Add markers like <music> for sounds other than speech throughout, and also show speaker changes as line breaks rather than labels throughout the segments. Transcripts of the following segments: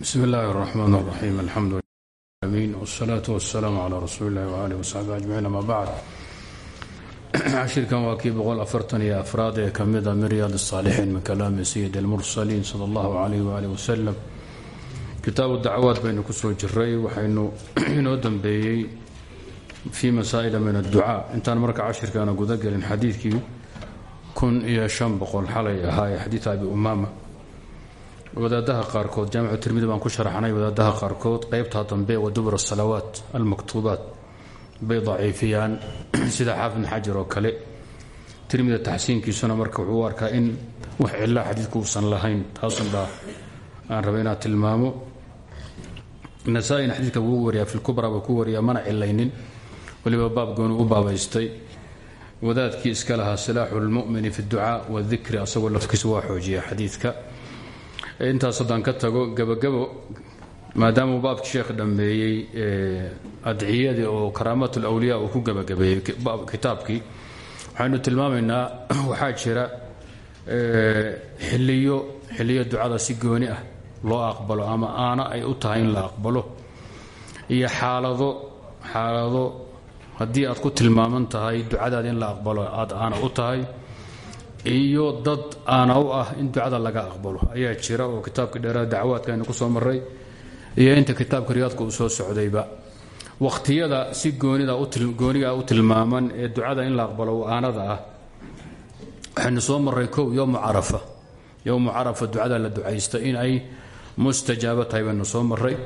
bsm اllahi الرحmn الرaxيim alxamdu lmin wالsalaaةu waالsalaamu عlى rasuuli اllahi وalih وsaxbi aجmaciin ama bacd cashirkan <clears throat> waa kii boqol afartan iyo afraad ee ka mida min riyaad الصaalixiin min kalaami sayid اlmursaliin salى اllahu عalayh walih waslm kitaabu dacwaad baynu ku soo jiray waxaynu <clears throat> inoo dambeeyey fii masaa'ila min adducaa intaan marka cashirkaana guda gelin xadiidkii kun iyo shan boqol xalay ahaa ee xadiid abi umaama wadaadaha qaarkood jaamicu tirmidi baan ku sharaxnay wadaadaha qaarkood qeybtaa dambe wa dubur asalawaat almaktuubaat bay daciifiyaan <clears throat> sida xaafid bn xajar oo kale. Tirmida taxsiinkiisuna marka wuxuu arkaa in wax cilaa xadiidku uusan lahayn taasun baa aan inaad tilmaamo. Nasaa-ina xadiidka wuu wariyaa filkubra buu ku wariyaa mana cilaynin. Weliba baab gooni u baabaystay. Wadaadkii iska lahaa silaaxu lmumini fi ducaa wadikri asagoo lafkiisa waa xoojiya xadiidka intaas haddaan ka tago gabagabo maadaamuu baabkii sheekh dhammeeyey adciyadii oo karaamat lwliya uu ku gabagabeeyey kitaabkii waxaynu tilmaamaynaa <clears throat> waxaa jira xiliyo xiliyo ducada si gooni ah loo aqbalo ama aana ay u tahay in la aqbalo iyo xaalado xaalado haddii aad ku tilmaaman tahay ducadaada in la aqbalo aad aana u tahay iyo dad aana u ah in ducada laga aqbalo. Ayaa jira oo kitaabka dheeraha dacwaadka aynu ku soo maray iyo inta kitaabka riyaadka uu soo socdayba. Wakhtiyada si gooniga u tilmaaman ee ducada in la aqbalo aanada ah waxaynu soo maray kow yowmu carafa. Yowmu carafa ducada la ducaysta in ay mustajaabo tahay soo maray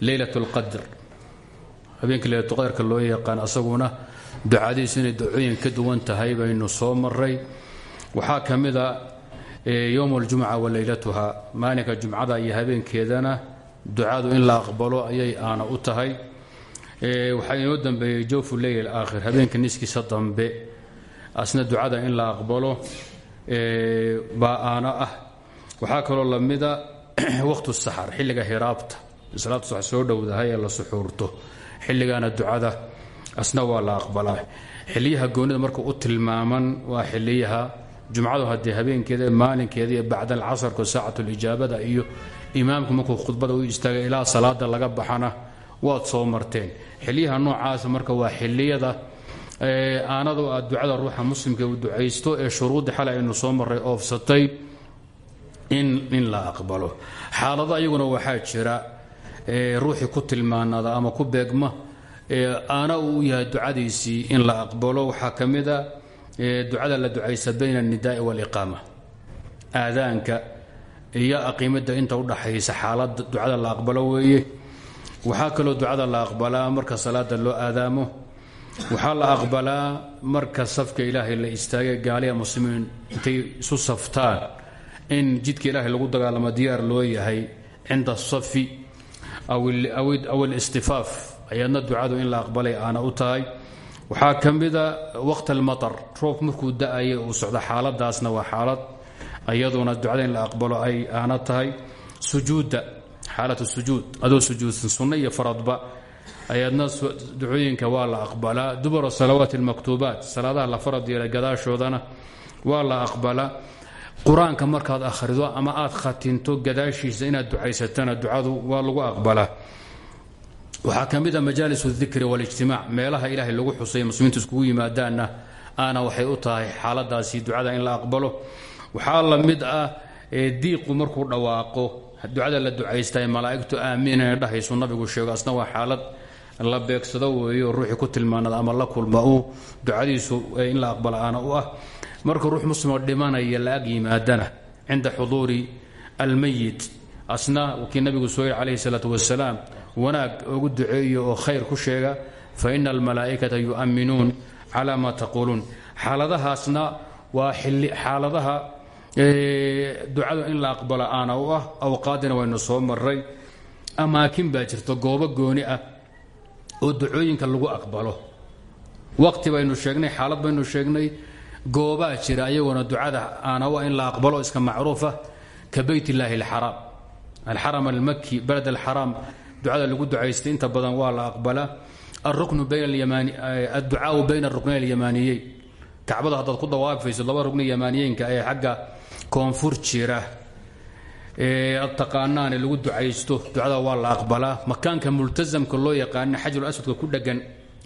leylat lqadr habeenkii leylatulqadarka loo yaqaan asaguna ducadiisu inay ducooyin ka duwan tahay baynu soo maray waxaa ka mida yowm اljumca wa leylatuha maalinka jumcada iyo habeenkeedana ducadu in la aqbalo ayay aana u tahay. Waxaa inoo dambeeyey jawfu leyl aakhir habeenka niskiisa dambe asna ducada in la aqbalo baa aana ah. Waxaa kaloo lamida <clears throat> waqtu saxar xilliga hiraabta. Salaatu sax soo dhowdahay la suxuurto xilligaana ducada. Asna waa la aqbalaa. Xiliyaha goonida marka u tilmaaman waa xiliyaha jumcadu haddii habeenkeeda maalinkeeda iyo bacda alcasarka saacatulijaabada iyo imaamku markuu khudbada u istaagay ilaa salaada laga baxana waad soo marteen. Xiliyaha noocaasa marka waa xiliyada aanadu aad ducada ruuxa muslimka u ducaysto ee shuruudda xalay aynu soo maray oofsatay in la aqbalo. Xaalado ayaguna waxaa jira ruuxii ku tilmaanada ama ku beegma aana uu yahay ducadiisii in la aqbalo. Waxaa ka ducada la ducaysa bayna alnidaai waaliqaama aadaanka iyo aqiimada inta udhaxaysa xaalada ducada la aqbalo weeye. Waxaa kaloo ducada la aqbalaa marka salaada loo aadaamo. Waxaa la aqbalaa marka safka ilaahay la istaagay gaaliya muslimiin intay isu saftaan in jidka ilaahay lagu dagaalamo diyaar loo yahay cinda asafi aw alistifaaf ayaadna ducadu in la aqbalay aana u tahay waxaa ka mida waqt almatar roob markuu da'aya uu socdo xaaladaasna waa xaalad. Iyaduna ducada in la aqbalo ay aana tahay sujuudda xaalat sujuud adoo sujuudsan sunno iyo faradba. Ayaadna ducooyinka waa la aqbalaa. Dubura salawaat almaktuubaat salaadaha la farad yeelay gadaashoodana waa la aqbalaa. Qur'aanka markaad akhrido ama aad khatinto gadaashiisa inaad ducaysatana ducadu waa lagu aqbalaa waxaa ka mid a majaalis اdikri wاlijtimaac meelaha ilaahay lagu xusay muslimiintu iskugu yimaadaanna aana waxay u tahay xaaladaasi ducada in la aqbalo. Waxaa la mid ah diiqu markuu dhawaaqo ducada la ducaystae malaa'igtu aamiin inay dhahaysu nabigu sheego waa xaalad la beegsado weeyo ruuxii ku tilmaanada ama la kulma uu ducadiisu in la aqbalo aana u ah. Marka ruux muslimoo dhimanaya la ag yimaadana cinda xuduuri almayit asna kii nabigu soo calayhi salaatu wasalaam wanaag ugu duceeyo oo khayr ku sheega fa ina almalaa'ikata yu'minuun cala ma taquuluun. Xaaladahaasna waa xaaladaha ducadu in la aqbalo aana u ah awqaadina waynu soo maray amaakin baa jirta goobo gooni ah oo ducooyinka lagu aqbalo. Waqti baynu sheegnay xaalad baynu sheegnay goobaa jira ayaguna ducada aana u ah in la aqbalo iska macruufa ka illaahi alxaraam. Alxaram almaki baled alxaraam ducada lagu ducaystay inta badan waa la aqbalaa alruknu bayn adducaau bayna aruknayn alyamaaniyeyn kacbada haddaad ku dawaafayso laba rugni yamaaniyeenka ee xagga koonfur jira. Ad taqaanaane lagu ducaysto ducada waa la aqbalaa makaanka multasamka loo yaqaana xajarul aswadka ku dhegan.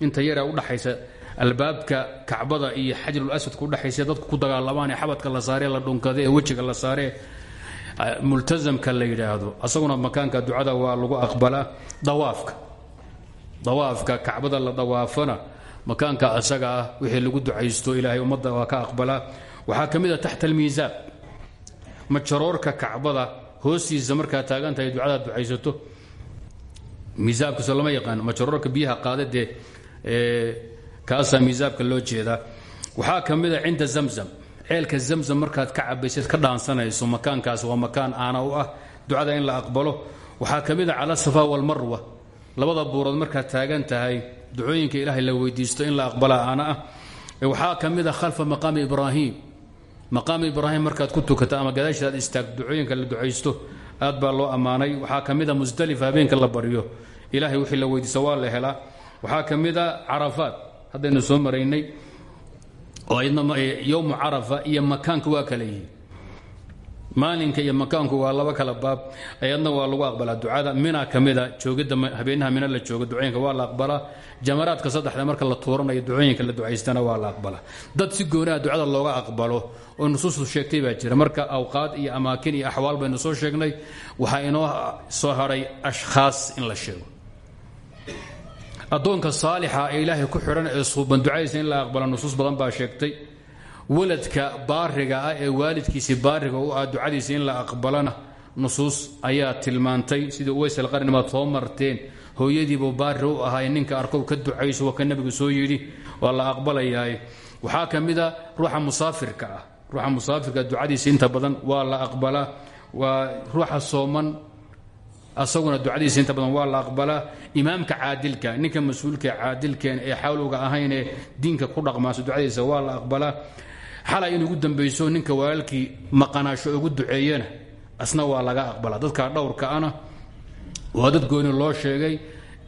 Inta yara udhaxaysa albaabka kacbada iyo xajarul aswadka udhexaysa dadku ku dagaalamaan ee xabadka la saaree la dhunkade ee wejiga la saaree multasamka la yidhaahdo asaguna makaanka ducada waa lagu aqbalaa dawaafka. Dawaafka kacbada la dawaafana makaanka asaga ah wixii lagu ducaysto ilaahay ummadda waa ka aqbalaa. Waxaa ka mid a taxta almiisaab majaroorka kacbada hoostiisa markaa taagan tahay ducadaad yaqaan majaroorka biyaha qaada dee kaasaa miisaabka loo jeedaa. Waxaa ka mid zamzam ceelka zamzam markaad ka cabaysid ka dhaansanayso makaankaas waa makaan aana u ah. Ducada in la aqbalo. Waxaa ka mid a cala safa labada buurood markaad taagan tahay ducooyinka ilaahay la weydiisto in la aqbala aana ah. Waxaa ka khalfa maqaami ibraahim. Maqaam ibraahim markaad ku tukato ama gadaashiid aad istaagto ducooyinka la ducaysto aad baa loo ammaanay. Waxaa ka mid a la baryo. Ilahay wixii la weydiisto waa la helaa. Waxaa ka mid a soo maraynay oo yowmu carafa iyo makaanka waa kala yihiin. Maalinka iyo makaanku waa laba kala baab ayadna waa lagu aqbalaa. Ducada mina ka mida habeenaha mina la joogo ducooyinka waa la aqbalaa. Jamaraadka saddexda marka la tuuranayo ducooyinka la ducaystana waa la aqbalaa. Dad si goonaha ducada looga aqbalo oo nusuustu sheegtay baa jira. Marka awqaad iyo amaakin iyo axwaal baynu soo sheegnay waxaa inoo soo hadhay ashkhaas in la sheego addoonka saalixa ee ilaahay ku xidhan ee suuban ducadiisa in la aqbala nusuus badan baa sheegtay. Waladka baariga ah ee waalidkiisii baariga u ah ducadiisa in la aqbalana nusuus ayaa tilmaantay. Sidii uways alqarni baad soo marteen. Hooyadiibuu baari u ahay ninka arkow ka ducayso waa ka nebigu soo yidhi waa la aqbalayahay waxaa ka ruuxa musaafirka ah. Ruuxa musaafirka ducadiisa inta badan waa la aqbalaa waa ruuxa sooman asaguna ducadiisa inta badan waa la aqbalaa imaamka caadilka ninka mas'uulka caadilkeen ee xawlowga ahayn ee diinka ku dhaqmaaso ducadiisa waa la aqbalaa xalay in ugu dambayso ninka walaalkii maqanaasho ugu duceeyana asna waa laga aqbalaa dadka dhowrkaana waa dad gooni loo sheegay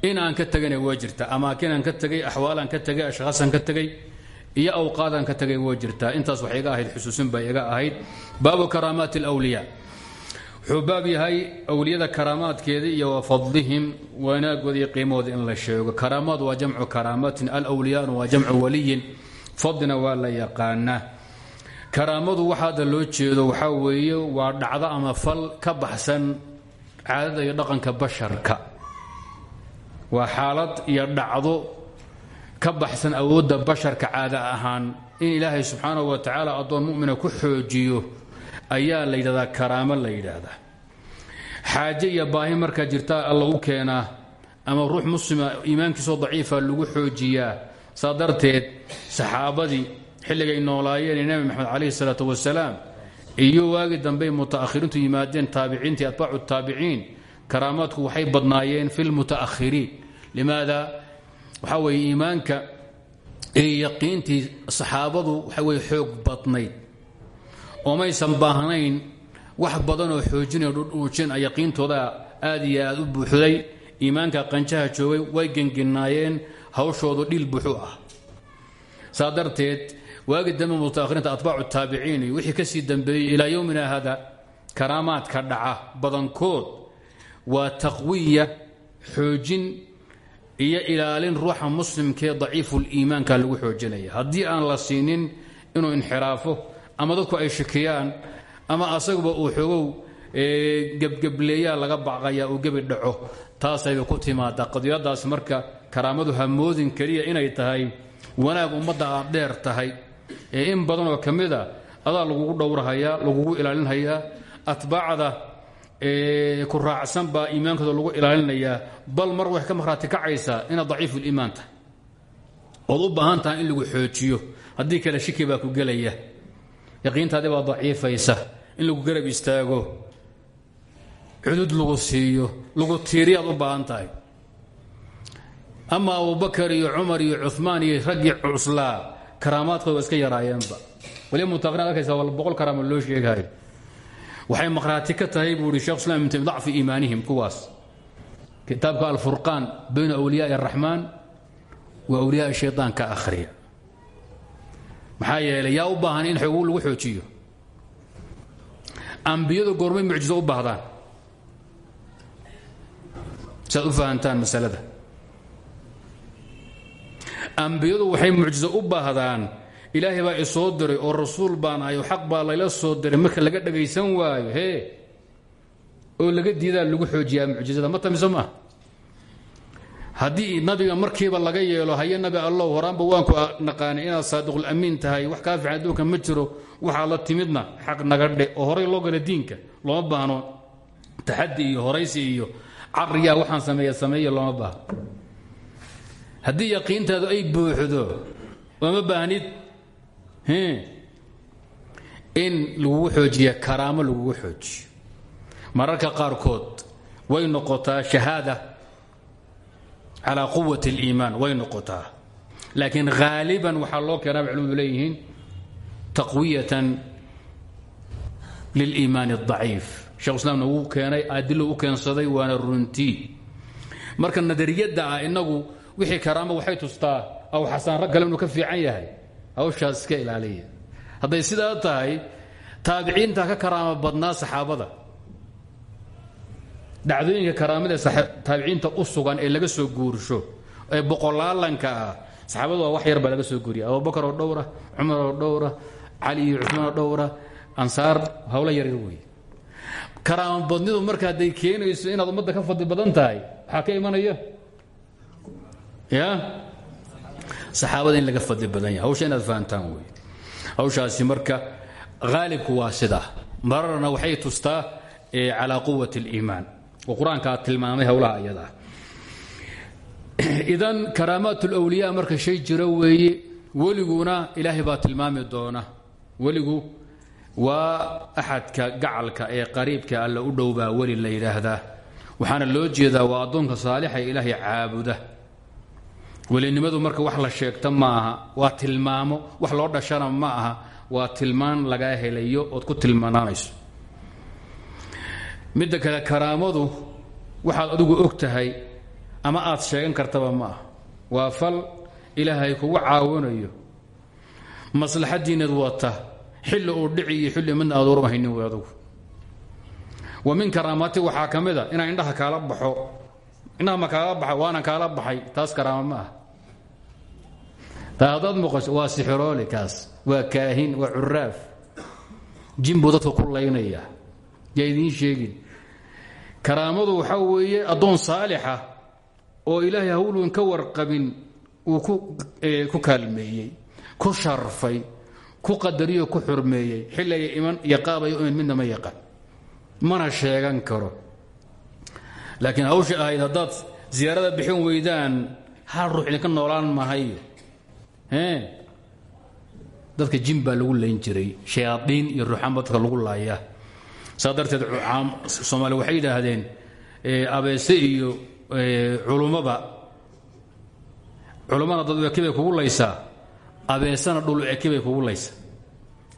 inaan ka tagana waa jirta amaakinaan ka tagay axwaalaan ka tagay ashkhaasaan ka tagay iyo awqaadaan ka tagay waa jirtaa intaas wax iga ahayd xusuusin bay iga ahayd. Baabu karaamaat alwliyaa wuxuu baab yahay awliyada karaamaadkeeda iyo wa fadlihim wanaagooda iyo qiimahooda in la sheego. Karaamaad waa jamcu karaamatin alwliyaana waa jamcu waliyin fadlina waa la yaqaanaa. Karaamadu waxa loo jeedo waxaa weeye waa dhacdo ama fal ka baxsan caadada iyo dhaqanka basharka. Waa xaalad iyo dhacdo ka baxsan awoodda basharka caada ahaan. In ilaahay subxaanahu wa tacaala addoon mumina ku xoojiyo ayaa la yidhahdaa karaamo la yidhaahdaa. Xaaje iyo baahi markaa jirtaa alla u keenaa ama ruux muslima iimaankiisoo daciifa lagu xoojiyaa saa darteed saxaabadii xilligay noolaayeen nebi maxamed calayhi salaatu wasalaam iyo waagii dambey muta'ahiriintu yimaadeen taabiciintii atbaacu taabiciin karaamaadku waxay badnaayeen fi lmuta'ahiriin limaada? Waxaa weeye iimaanka iyo yaqiintii saxaabadu waxa weye xoog badnayd oo maysan baahnayn wax badanoo xoojinaya dhudhuujin yaqiintooda aad iyo aad u buuxday. Iimaanka qanjaha joogay way genginaayeen hawshoodu dhiil buuxu ah. Saa darteed waagi dambe mutaakhiriinta atbaacu taabiciin iyo wixii ka sii dambeeyey ilaa yowmina hada karaamaadka dhaca badankood waa taqwiya xoojin iyo ilaalin ruuxa muslimkee daciifuliimaanka lagu xoojinaya. Haddii aan la siinin inuu inxiraafo ama dadku ay shakiyaan ama asaguba uu xogow gebgebleeyaa laga baqaya uu gebi dhaco. Taasayba ku timaada qadiyadaas marka karaamadu hamoodin keliya inay tahay wanaag ummadda dheer tahay. Ee in badan oo ka mid a adaa lagugu dhowrahayaa lagugu ilaalinhayaa atbaacda ku raacsan baa iimaankooda lagu ilaalinayaa bal mar wax ka marhaati kacaysaa inaad daciifuliimaan tahay. Ood u baahan tahay in lagu xoojiyo. Haddii kale shiki baa ku gelaya yaqiintaadi baa daciifaysa. In lagu garab istaago cudud lagu siiyo lagu tiiriyaad u baahan tahay. Ama abubakar iyo cumar iyo cumaan iyo raggii cuslaa karaamaadkooda iska yaraayeenba. Waliba mutaqin arkaysa wal boqol karaama loo sheegayo waxay maqhraati ka tahay buu ihi shekh islam ibn dacfi iimaanihim kuwaas. Kitaabka alfurqaan bayna awliyaai araxmaan wa awliyaai shaytaan ka akhriya maxaa yeelay yaa u baahan in xogu lagu xoojiyo. Ambiyadu goormay mucjizo u baahdaan. Saad u fahantaan masalada. Ambiyadu waxay mucjizo u baahdaan. Ilaahay baa isoo diray oo rasuul baan ahay xaq baa layla soo diray. Marka laga dhagaysan waayo hee oo laga diidaa lagu xoojiyaa mucjizada. Ma tamiso maaha haddii nabiga markiiba laga yeelo haye nabi allow horaanba waanku naqaanay inaad saadiqulamiin tahay wax kaa fiican adduunka ma jiro waxaa la timidna xaq naga dhe. Oo horay loo gala diinka looma baahno taxadi iyo horaysi iyo cariyaa waxaan sameeya sameeya looma baahno. Haddii yaqiintaadu ay buuxdo ooma baahnid in lagugu xoojiya karaamo lagugu xoojiyo. Mararka qaarkood way noqotaa shahaada calى quwaة اliimaan way noqotaa laakiin haaliban waxaa loo keenaa bay culimadu leeyihiin taqwiyatan liliimaan الضaciif shekh islaamna wuu keenay adilo u keensaday waana runtii marka nadariyadda ah inagu wixii karaama waxay tustaa aw xasaan rag kale inuu ka fiican yahay hawshaas iska ilaaliya hadday sidaa tahay taabiciinta ka karaama badnaa saxaabada dhacdooyinka karaamada taabiciinta u sugan ee laga soo guursho ee boqolaalanka ah saxaabadu wax yar baa laga soo guuriya abubakar oo dhowra cumar oo dhowra cali iyo cusmaan oo dhowra ansaar hawlo yaryar weeye. Karaama badnidu marka hadday keenayso inaad ummadda ka fadli badan tahay waxaa ka imanaya ya? Saxaabada laga fadli badan yahay. Hawsha inaad fahantaan hawshaasi marka haalibku waa sidaa mararna waxay tustaa calaa quwat اliimaan oo tilmaamay howlaha ayadaa <clears throat> idan karaamaat اlwliya marka shay jiro weeye weliguna ilaahay baa tilmaami doona. Weligu waa axadka gacalka ee qariibka alla u dhowbaa weli la yidhaahdaa. Waxaana loo jeedaa waa addoonka saalixa ilaahay caabuda. Welinimadu marka wax la sheegta ma waa tilmaamo wax loo dhashana ma aha waa tilmaan lagaa helayo ood ku tilmaanaanayso midda kale karaamadu waxaad adigu og tahay ama aad sheegan kartaba ma ah waa fal ilaahay kugu caawinayo. Maslaxadiinad wata xilli uu dhici iyo xilli midna aad warmahaynin wey adugu wa min karaamaati waxaa ka mid a inaan indhaha kaala baxo. Indhaha ma kaala baxa waanan kaala baxay. Taas karaama ma ah taa haddaad muuqaso waa sixiroole kaas. Waa kaahin waa curaaf. Jin buu dadka ku laynaya yaa idiin sheegin. Karaamadu waxaa weeye addoon saalixa oo ilaahay hawlun ka warqabin uu ku kaalmeeyey ku sharfay ku qadariyo ku xurmeeyey. Xilliga iman iyo qaabay iman midna ma yaqaan. Mana sheegan karo. Laakiin hawsha ahayd haddaad siyaarada bixin weydaan hal ruux idinka noolaan mahayo dadka jin baa lagu layn jiray. Shayaadiin iyo ruuxaan dadka lagu laaya saa darteed soomaali waxay yidhaahdeen abeese iyo culummaba culummana dad ekibay kugu laysaa abeesana dhul ekibay kugu laysa.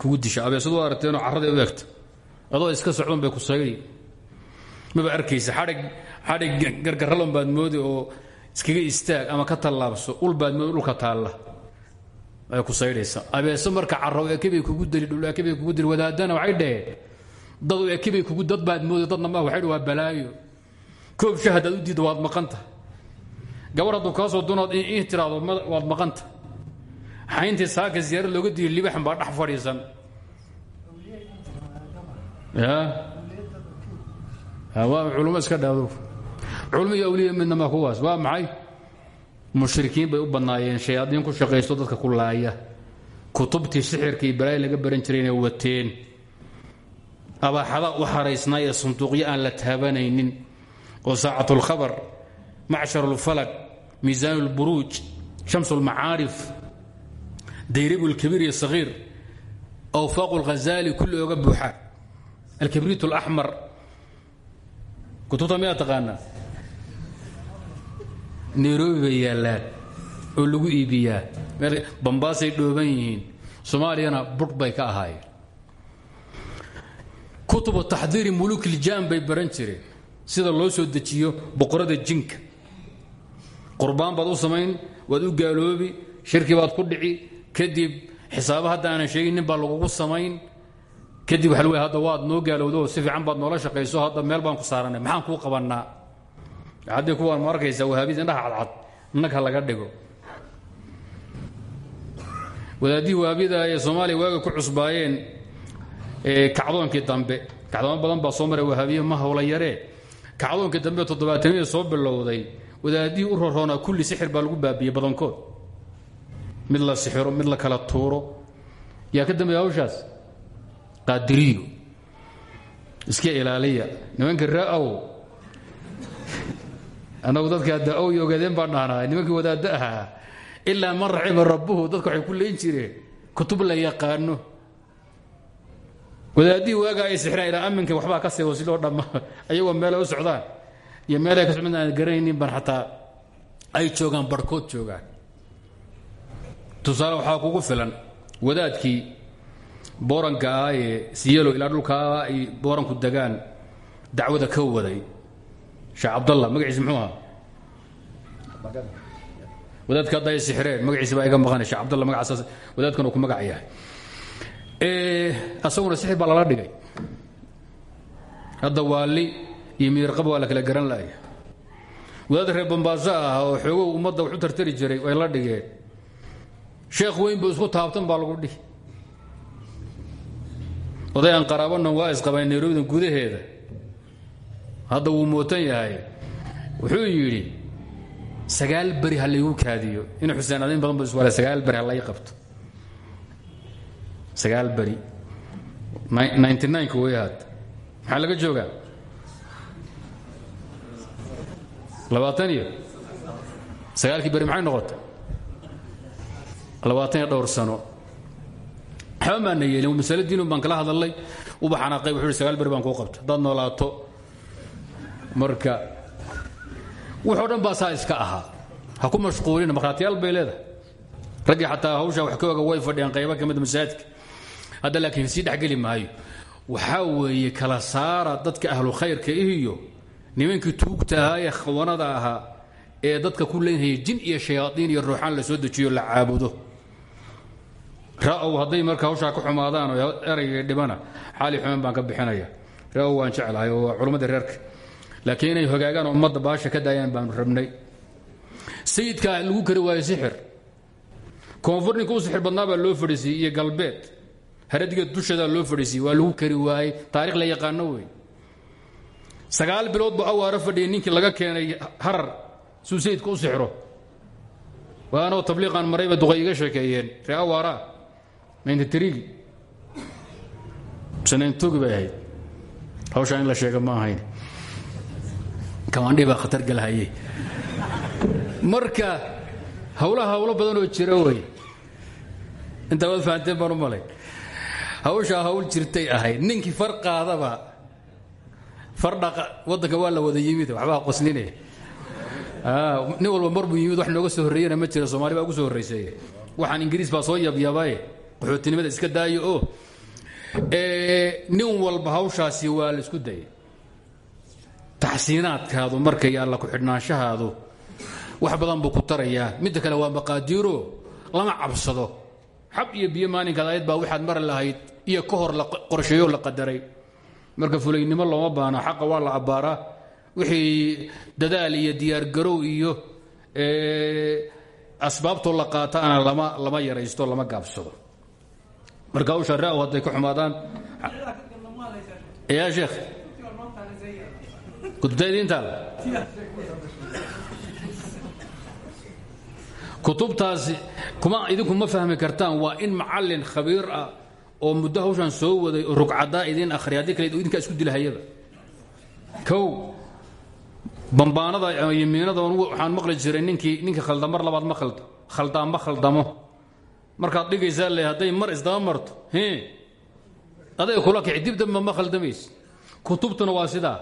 Kugu disha. Abeesadu waa aragteenoo carraday u egta adoo iska socdan bay ku saydi maba arkaysa xadhig xadhig gargarralon baad moodi oo iskaga istaag ama ka tallaabso ul baad moodi dhulka taalla. Ay ku saydhaysa abeese marka carrow ekibay kugu dili dhul ekibay kugu dili wadaadana waxay dhaheen dadu ekibay kugu dad baad mooda dadna ma waxay waa balaayo. Koob haddaad u diidda waad maqanta. Gabar hadduu soo dunood in tiraado waad maqanta. Xayntii saaka ziyaara looga diiyo libaxan baa dhex fadhiisan. Waa culummo iska dhaado culmo iyo awliya midnama kuwaas waa maxay? Mushrikiin bay u badnaayeen. Shayaadiin ku shaqaysto dadka ku laaya. Kutubtii sixirka iyo laga baran jiray inay wateen abaaxada u xaraysnaa ee sanduuqyo aan la taabanaynin oo saacat اlkhabar macshar اlfalaq miisaan اlburuuj shams اlmacaarif dayrib اlkabiir iyo sahiir awfaaq اlghazali kulli oga buuxa alkabriit اlaxmar kutubta miyaa taqaanaa nairobi bay yaallaan oo lagu iibiyaa bambaasay dhooban yihiin soomaaliyana bur bay ka ahaayeen kutubu taxdiiri muluuk iljaan bay baran jireen. Sida loo soo dejiyo boqorada jinka. Qurbaan baad u samayn waad u gaaloobi shirki baad ku dhici. Kadib xisaabo hadda aanan sheegin baa lagugu samayn. Kadib waxa l hadda waad noo gaalowdo si fiican baad noola shaqayso hadda meel baan ku saaranay maxaan kuu qabannaa? Haddii kuwaan ma arkaysaa wahaabiyada indhaha cadcad nag ha laga dhigo. Wadaadihii wahaabiyada ee soomaaliya waaga ku cusbaayeen kacdoonkii dambe kacdoomo badan baa soo maray wahaabiye ma hawla yaree. Kacdoonkii dambe toddobaatanadii soo bilowday wadaadihii u roroonaa kulli sixir baa lagu baabiyey badankood. Mid la sixiro mid la kala tuuro. Yaa ka dambeeya hawshaas? Qaadiriyo. Iska ilaaliya. Nimankii ra'ow annagu dadka hadda ow iyo ogaadeen baan dhahnaa nimankii wadaaddo ahaa ilaa man raxiba rabbuhu dadka waxay ku leyn jireen kutub la yaqaano wadaadihii waagaa ay sixiraan ilaa aminka waxbaa ka seego sidoo dhamma. Ayagoo meelay u socdaan iyo meelay ka socdaan aan garanaynin ban xataa ay joogaan barhkood joogaan. Tusaale waxaa kugu filan wadaadkii booranka ah ee siyelo ilaa dhulkaa ay booranku degaan dacwada ka waday sheekh cabdallah magaciisa muxuu ahaa? Wadaadka hadda ay sixireen magaciisa baa iga maqanay sheekh cabdallah magacaas wadaadkan uu ku magac yahay asaguna sixir baa lala dhigay. Hadda waali iyo miirqaba waa la kala garan laaya wadaad reer bambaaso ah oo xoogow ummadda wax u tartari jiray way la dhigeen. Sheekh weyn buu isku taabtan baa lagu dhihi. Oday aan qaraabanan waa isqabeen nairobidan gudaheeda. Hadda wuu mootan yahay. Wuxuu yidhi sagaal beri ha laygu kaadiyo. Ina xuseen adayn badan bu iswale sagaal beri ha lay qabto sagaal beri. Ninety nine-ka way ahaad maxaa laga joogaa? Labaatan iyo sagaalkii beri maxay noqotay? Labaatan iyo dhowr sano. Waxba maana yeelin masale diinun baan kala hadalnay. Ubaxanaaqay wuxuu sagaal beri baan kuu qabta. Haddaad noolaato. Marka wuxoo dhan baa saa iska ahaa. Ha ku mashquulina markhaatiyaal bay leedahay. Raggii xataa hawshaa wax ka oga way fadhiyaan qaybo ka mida masaajidka hadda laakiin sii dhexgeli maayo. Waxaa weeye kala saara dadka ahlu khayrka iyo nimankii tuugta ahaa ee khawanada ahaa ee dadka ku leynhaya jin iyo shayaaiin iyo ruuxaan la soo dejiyo la caabudo. Ra'ow hadday marka hawshaa ka xumaadaan oo eraygay dhibana xaali xumaan baan ka bixinaya. Ra'ow waan jeclahay oo waa reerka. Laakiin inay hogaagaan oo baasha ka daayaan baanu rabnay. Sayidkaa lagu kari waayo sixir. Koonfur ninka sixir badnaa baa loo fadhiisiyey iyo galbeed haradiga dusheedaa loo fadhiisiyey waa lagu kari waayey. Taarikh la yaqaano wey. Sagaal bilood buu awaaro fadhiyay ninkii laga keenay harar suu sayidka u sixiro waanoo tabliiqaan marayba duqay iga sheekeeyeen. Ree awaaraa mayntatrigi sanayntogi bay la sheega ma ahayn. Kamaandhii baa khatar galhaye marka hawlaha hawlo badan oo jira wey. Intaa waad fahanteen baan hawshaa hawl jirtay ahayd ninkii far qaadaba fardhaqa waddanka waa la wada yimid waxbaa qosline nin walba mar buu yimid wax nooga soo horreeyana ma jira somaali baa ugu soo horrayseeye waxaan ingiriis baa soo yabyabaye qaxootinimada iska daayo oo nin walba hawshaasi waa la isku dayay. Taxsiinaadkaadu marka iyo alla ku-xidhnaanshahaadu wax badan buu ku tarayaa midda kale waa maqaadiiro lama cabsado. Xab iyo biyo maalinkaad ayad baa waxaad mari lahayd iyo ka hor qorsheeyo la qadaray. Marka fulaynimo looma baana xaqa waa la abbaaraa. Wixii dadaal iyo diyaargarow iyo asbaabtoo la qaataana lama lama yaraysto lama gaabsado. Marka hawsha ra hadday ka xumaadaan ya sheekh kutubtaydiintaal kutubtaasi kuma idinku ma fahmi kartaan waa in macallin khabiir ah oo muddo hawshan soo waday oo rugcadaa idiin akhriya haddii kale idinkaa isku dilahayaba kow bambaanada yimiinada waxaan maqli jiray ninkii ninkii khalda mar labaad ma khaldo ma khaldamo. Markaad dhigaysaa le hadday mar isdaba marto he aday kula kici dib ma khaldamayse kutubtuna waa sidaa.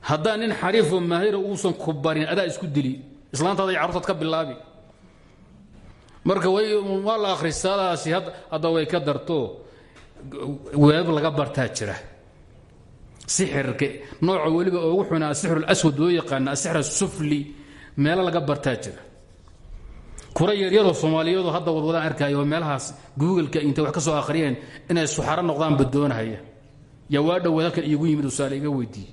Haddaa nin xariifoo maahira uusan ku barin adaa isku dili. Islaantaada iyo carurtaad ka bilaabi marka waa la akhristaadaasi hadda way ka darto. Weeb laga bartaa jira. Sixirka nooca weliba ugu xunaa asixru alaswad loo yaqaana asixr asufli meelo laga bartaa jira. Kura yaryaroo soomaaliyadu hadda wadwadaan arkaayo oo meelahaas googleka intay wax ka soo akhriyeen inay suxaro noqdaanba doonahaya. Yaa waa dhowaad halkan iigu yimid usaale iga weydiiye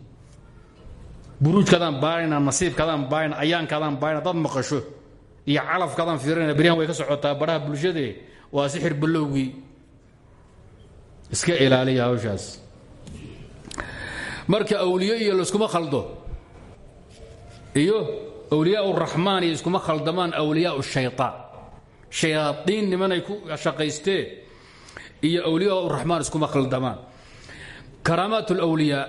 buruujkaadaan baarayna nasiibkaadaan baarayna ayaankaadaan baarayna dad maqasho iyo calafkaadaan fiirinayna beryahan way ka socotaa baraha bulshade waa sixir ballowgii iska ilaaliya hawshaas. Marka awliyo iyo layskuma khaldo iyo awliyaa raxmaan iyo iskuma khaldamaan awliyaa shayaan shayaaiin nimanay ku shaqaysteen iyo awliyaa raxmaan iskuma khaldamaan. Karaamaat lwliyaa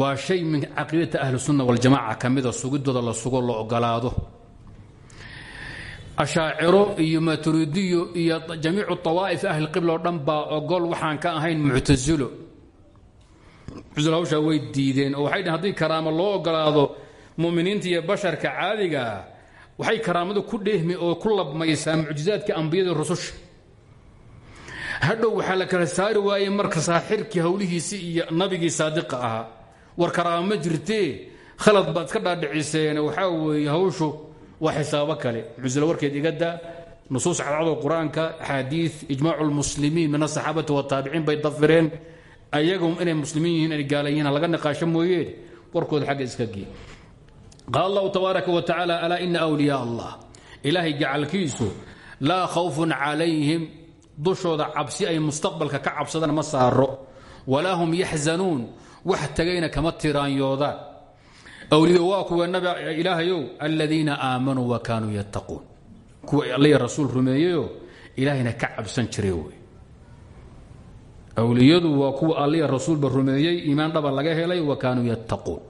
waa shay min caqiidata ahli sunna waljamaca ka mida sugidooda la sugo la ogolaado ashaaciro iyo maturidiyo iyo jamiicu awaa'if ahli qibla oo dhan baa ogol waxaan ka ahayn muctasilo muctasilo hawshaa way diideen oo waxay haddii karaamo loo ogolaado muminiinta iyo basharka caadigaa waxay karaamadu ku dheehmi oo ku labmaysaa mucjizaadka ambiyada rususha. Hadhow waxaa la kala saari waayey marka saaxirkii hawlihiisii iyo nabigii saadiqa ahaa. War karaamo jirtee khalad baad iska dhaadhiciseen waxaa weeye hawshu waa xisaabo kale. Muctasilo warkeed igada nusuus cadcadoo qur'aanka axaadii ijmaacu lmuslimiin min asaxaabati wataabiciin bay dafireen. Ayagu inay muslimiin yihiin inay gaala yihiin laga niqaasho mooyeen warkooda xagga iska gee qaal allahu tabaaraka wa tacaala alaa ina wliyaa allah ilaahay gacalkiisu laa khawfun calayhim. Dushooda cabsi ay mustaqbalka ka cabsadaan ma saaro walaa hum yaxzanuun. Wax tagayna kama tiraanyoodaan awliya waa kuwa ilaahayow aladiina aamanuu wa kaanuu yattaquun kuwa alliya rasuul rumeeyeyo ilaahayna ka cabsan jiray wey awliyadu waa kuwa alliya rasuulba rumeeyey iimaan dhaba laga helay wa kaanuu yattaquun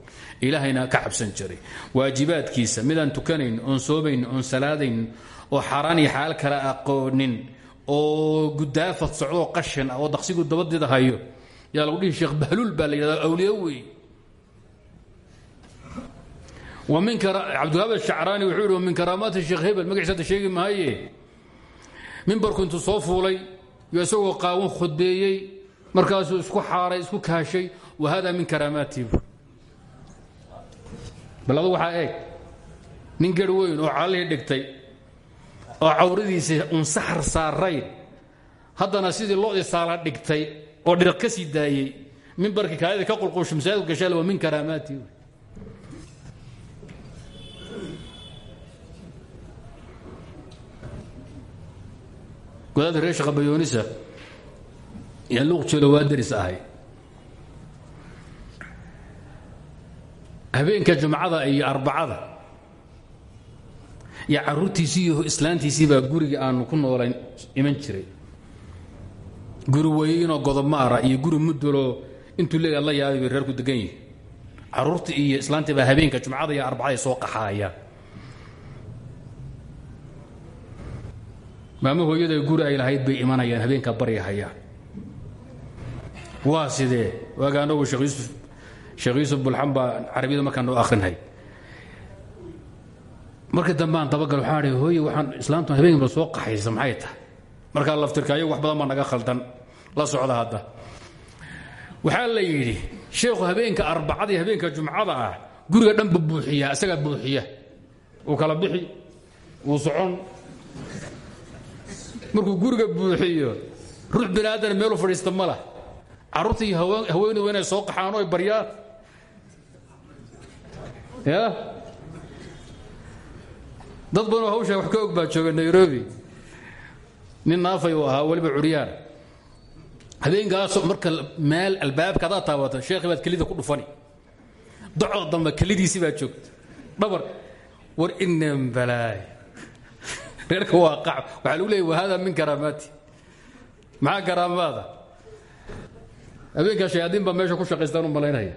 ilaahayna ka cabsan jiray waajibaadkiisa midaan tukanayn oon soomayn oon salaadayn oo xaaraan iyo xaal kale aqoonin oo gudaafad socdoo qashin oo daqsigu dabadeeda hayo yaa lagu dhihi sheekh bahluul baa la cabdulhaab ashacraani wuxuu yidhi min karaamaati sheekh hebel magaciisa hadda sheegi maaye. Mimbarku intuu soo fuulay iyo isagoo qaawan khudbeeyey markaasuu isku xaaray isku kaashay wa hada min karaamaatihi bal adu waxaa eeg nin gar weyn oo calihii dhigtay oo cawradiisii un saxar saarayn haddana sidii loodii saala dhigtay oo dhiraq ka sii daayey mimbarkii kaadida ka qulqulsho masaajidku gashaal waa min karaamaatihi godaadda reer shaqabayoonisa yaa luuq jeelo waa daris ahay. Habeenka jumcada iyo arbacada iyo caruurtiisii iyo islaantiisii baa guriga aanu ku noolayn iman jiray. Guri weynoo godomaara iyo guri muduloo intuu leeya la yaabay bay reer ku degan yihiin caruurtii iyo islaantii baa habeenka jumcada iyo arbacada soo qaxaaya maamo hooyada guri ay lahayd bay imanayaan habeenka baryahayaan waa sidee? Waaga anagu sheekh yuusuf bulxan baa markaan noo akhrinhay markii dambe aan dabagal waxaan idhi hooye waxaan islaamtu habeenkiiba soo qaxaysa maxay tahay? Markaa laftirka ayagu wax badan baa naga khaldan. La socda hadda. Waxaa la yidhi sheekhu habeenka arbacada habeenka jumcada ah guriga dhanba buuxiya isagaa buuxiya. Uu kala bixi wuu socon markuu guriga buuxiyo ruux bini aadan meelu fadhiista ma lah carruurta iyo haweenaydu inay soo qaxaan oo baryaan ya? Dad badanoo hawshaa wax ka baa jooga nairobi. Nin naafay uu ahaa weliba curyaan habeenkaas marka meel albaabka hadaad taabata sheekhi baad kelida ku dhufani. Docda dambe kelidiisii baa joogta. Dhabar war inan balaay reerka waa qac. Waxaa lagu leeyay wahada min karaamaati. Maxaa karaamaada? Habeenkaa shayaadiin baa meesha ku shaqaystaan u malaynaya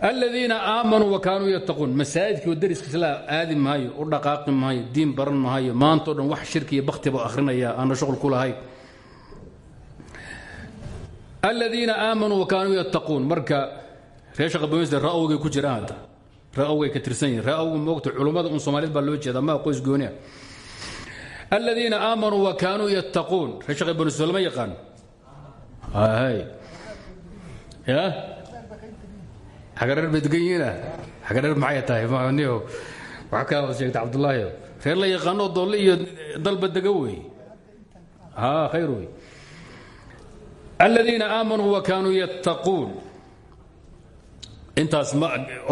aladiina aamanuu wa kaanuu yattaquun. Masaajidkii oo dariska islaa aadi maayo u dhaqaaqi maayo diin baran maayo maantao dhan wax shirki iyo bakti buu akhrinaya aana shuqul ku lahayn. Aladiina aamanuu wa kaanuu yattaquun. Marka reer shaqaboysta ra'owgay ku jiraan hadda. Ka tirsan yihiin ra'owgu moogta culummada un baa loo jeeda maa qoys gooniya aladiina aamanuu wa kaanuu yattaquun reer shaqaboysta lama yaqaan? Ya? Xagareer bay degan yihiina xagareer maxay tahay niyo wax kaa sheegta cabdullaahi reer la yaqaanoo doolle iyo dalba dega wey? Khayr wey. Aladiina aamanuu wa kaanuu yattaquun intaas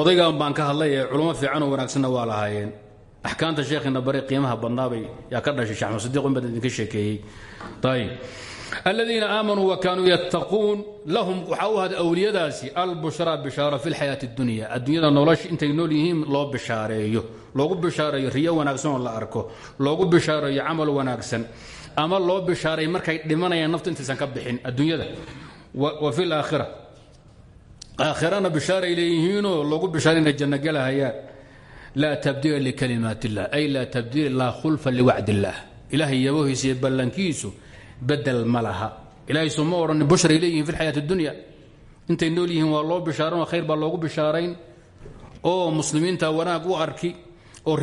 odaygan baan ka hadlay ee culamo fiican oo wanaagsanna waa lahaayeen axkaamta sheekhina bari qiimaha badnaabay yaa ka dhashay sheekh maxamed sadiq baan idinka sheekeeyey ayib aladiina aamanuu wa kaanuu yattaquun lahum waxaa u ahada awliyadaasi albushraa bishaaro fi lxayaati اdunya adduunyada nolosha intay nool loogu bishaareeyo riyo wanaagsan oo la arko loogu bishaareeyo camal wanaagsan ama loo bishaaray markay dhimanayaan naftu intaysan ka bixin adduunyada wa fi laakhira aakhirana bishaaray leeyihiinoo loogu bishaaray inay janno gelahayaan laa tabdiila likalimaat illah ay laa tabdiila laa khulfa liwacd illaah ilaahay yabohiisa iyo ballankiisu bedel ma laha. Ilahay suma odhan bushray leeyihiin fi lxayaati اdunya intay nool yihiin waa loo bishaaran khayr baa loogu bishaarayn. Oo muslimiinta wanaag u oo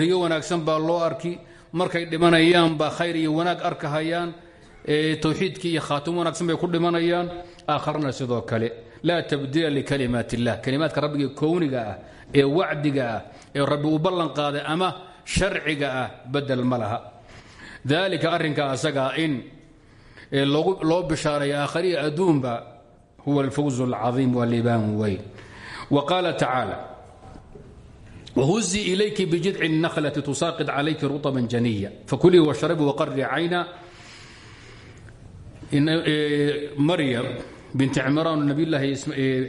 dhimanayaan baa khayr iyo wanaag arkahayaan towxiidkii iyo khaatim wanaagsan bay ku dhimanayaan. Aakharna sidoo kale laa tabdiila likalimaat illah kalimaadka rabbiga kowniga ah ee wacdiga ah ee rabbi uu ballan qaaday ama sharciga ah badel ma laha. Daalika arrinka asagaa ah in loo bishaareeyo aakhariya adduunba huwa alfawz alcaiim waa liibaan weyn. Wa qaala tacaala whuzi ilayki bijidci اnakhlati tusaaqid calayki ruطban janiya. Fakulii washrabi waqarri cayna maryam binti cimraan nabiyllaahi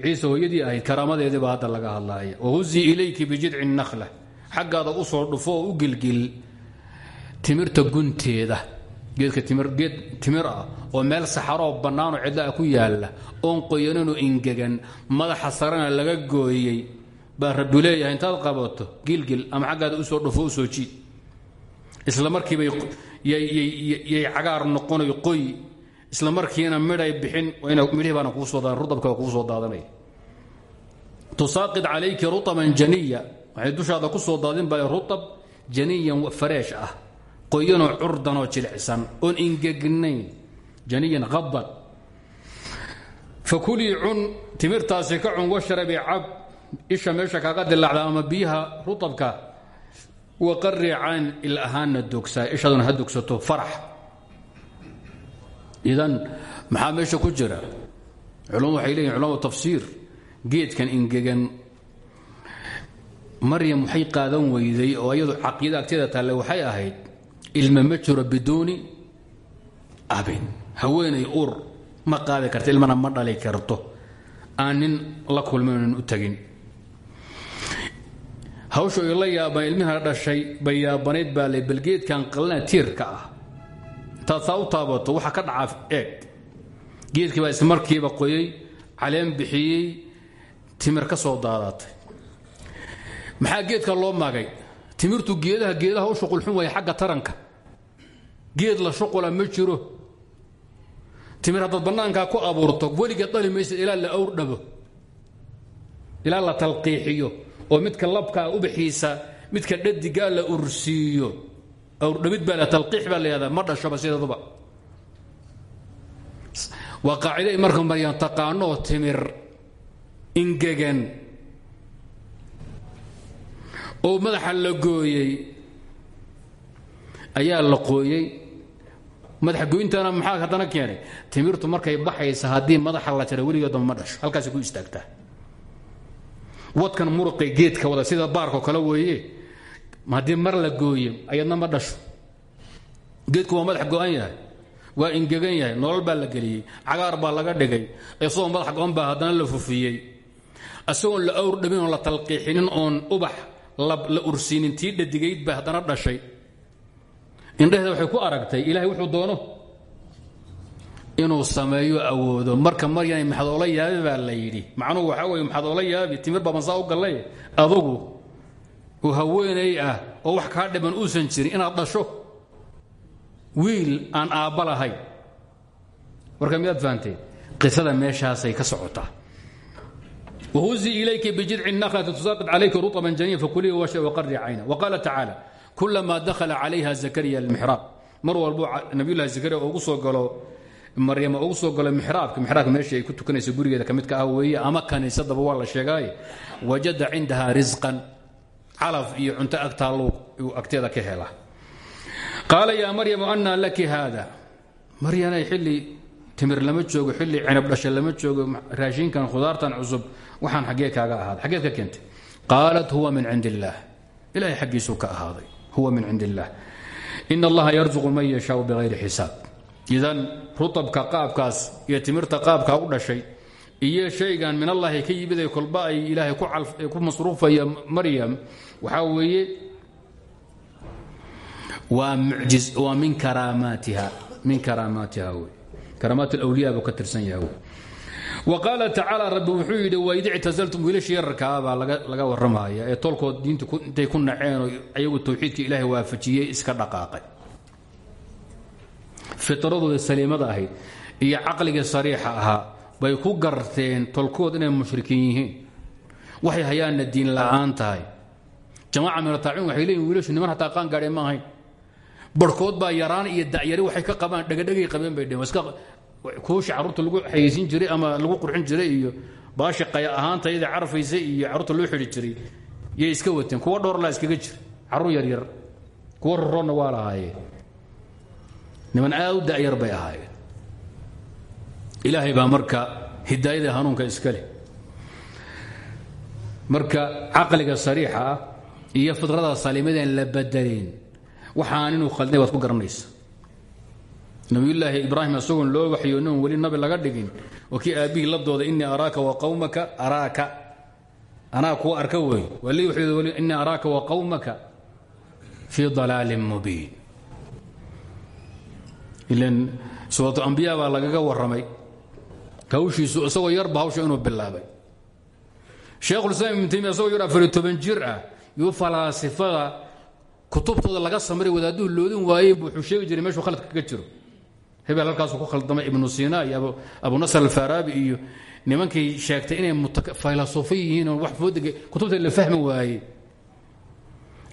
ciise hooyadii ahayd karaamadeedii baa hadda laga hadlaaya wahuzii ilayki bijidci الnakla xaggaada u soo dhufo oo u gilgil timirta gunteeda. Geedka geed timir ah oo meel saxaroo bannaanoo cidlaah ku yaalla oon qoyaninoo ingegan madaxa sarena laga gooyey baa rabbi leeyahay intaad qabato gilgil ama xaggaada u soo dhufo u soo jiid isla markiiba yay cagaar noqonayo qoy isla markiina midhay bixin midhii baana kuu soo daadan rudabka kuu soo daadanaya tusaaqid calayki rutaban janiya waxay dushaada ku soo daadin baa rutab janiyan fareesh ah qoyanoo curdanoo jilicsan oon ingegnayn janiyan qaban fakulii cun timirtaasi ka cun washrabi cab isha meesha kaaga dilaacda ama biyaha rutabka. Waqari cayn il ahaanna dogsaa ishaduna ha dogsato idan maxaa meesha ku jira? Culum waxay leeyihiin culamadu tafsiir geedkan ingegan. Maryam waxay qaadan weyday oo iyadu caqiida agteeda taalle waxay ahayd ilma ma jiro biduuni abin. Haweenay ur ma qaadi karta ilmana ma dhali karto. Aan nin la kulmaynan u tagin. Hawshu la yaabaan ilmiha dhashay bay yaabanayd baa le balgeedkan qalina tiirka ah intaad saa u waxaa ka dhacaa eeg. Geedkii baa ismarkiiba qoyey caleen bixiyey timir ka soo daadaatay. Maxaa geedka loo magay timirtu geedaha geedaha u shuqulxun waaya xagga taranka. Geed la shuqula ma jiro. Timir haddaad bannaankaa ku abuurto weligeed dhali maysa ilaa la awr dhabo. Ilaa la talqiixiyo oo midka labkaa ubaxiisa midka dhadigaa la ursiiyo awrdhabid baa talqiix baa la yahdaa ma dhashoba sideeduba waa qaacida ay marka maryaan taqaanoo timir ingegan oo madaxa la gooyey ayaa la qooyey. Madaxa goyntana maxaa haddana keenay? Timirtu markay baxaysa haddii madaxa la jara weligeedba ma dhasho. Halkaasay ku istaagtaa. Wadkan muruqay geedka wada sida baarko kale weeye haddii mar la gooye ayadna ma dhasho. Geedku waa madax go-an yahay waa ingegan yahay nolol baa la geliyey cagaar baa laga dhigay isagoo madax go-an baa haddana la fufiyey. Isagoon la awr dhabin oon la talqiixinin oon ubax la ursiinin tii dhadigayd ba haddana dhashay. Indhaheeda waxay ku aragtay ilaahay wuxuu doono inuu sameeyo awoodo. Marka maryanay maxaad oola yaabi baa la yidhi. Macnuhu waxaa weye maxaad oola yaabi timir baa masaa u gallay adugu oo haweenay ah oo wax kaa dhiman uusan jirin inaad dhasho wiil aan aabba lahayn. Warka midaad fahanteen qisada meeshaasay ka socotaa. Wahuzi ilayki bijidci naklati tusaaqit calayki ruaban janiin fakulii washa waqarri cayna waqaala tacaala kulamaa dakhala calayha zakariya almixraab mar walbuu nabiyulahi zakariya ugu soo galo maryama ugu soo galo mixraabka mixraabka meeshii ay ku tukanaysa gurigeeda ka midka ah weeye ama kaniisadaba waa la sheegaaye. Wajada cindaha risqan calaf iyo cunto agtaallu uu agteeda ka hela. Qaala yaa maryamu annaa laki haada. Maryanay xilli timir lama joogo xilli cinab dhasha lama joogo raashinkan khudaartan cusub waxaan xaggee kaaga ahaaday. Xaggeed ka keentay. Qaalat huwa min cindi illaah ilahay xaggiisuu ka huwa min cindi illaah allaha yarzuqu man yashaau bihayri xisaab. Idan rutabka qaabkaas iyo timirta qaabkaa u dhashay iyo shaygan min allahi ka yimid kolba ay ilaahay ku masruufaya maryam waxaa weeye waa min karaamaatiha min karaamaatiha wey karaamaat alawliya buu ka tirsan wa qaala tacaala rabbi wuxuu yidhi waid ictasaltum wiilasha yararkaabaa laga warramaya ee tolkood diinta intay ku naceen ayagu tawxiidka ilaahay waafajiyey iska dhaqaaqay. Fitradooda saliimada ahayd iyo caqliga sariixa ahaa bay ku garteen tolkood inay mushrikiin yihiin. Waxay hayaanna diin la'aan tahay. Jamaaca minataacin waxay leeyihiin wiilashu niman hataa qaan gaadheen ma ahayn barhkood baa yaraan iyo dacyari waxay ka qabaan dhagadhagay qabeen bay dheen iska kuushi carruurta lagu xayeysin jiray ama lagu qurxin jiray iyo baashi qaya ahaanta iyada carfaysa iyo carruurta loo xidhi jiray. Yay iska wateen. Kuwa dhowrlaa iskaga jira carruur yaryar. Kuwa roroonna waa niman aad u da'yar bay ahaayeen ilaahay baa marka hidaayada hanuunka iska leh. Marka caqliga sariixa ah iyo fidrada saliimadeen la badeleen waxaan inuu khaldnay waad ku garanaysa. Nabiyullaahi ibraahim isagoon loo waxyoonin weli nabi laga dhigin oo kii aabbihii la dooday innii araaka wa qawmaka araaka. Anaa kuwa arka wey waa lii waxyooda innii araaka wa qawmaka fii dalaalin mubiin. Ilan suuratu ambiya baa lagaga warramay hawshiisu isagoo yarba hawsha inuu bilaabay. Sheekhulislaam ibnu taymiya isagoo yar afariyo toban jir ah yuu falaasifada kutubtooda laga samray wadaadduhu loodin waayey wuxuu sheegi jiray meeshuu khaladka kaga jiro. Hebel halkaasuu ku khaldamay ibnu sina iyo abu nasr alfaraabi iyo nimankii sheegtay inay faylasuufo yihiin wax foodega kutubta la fahmi waayey.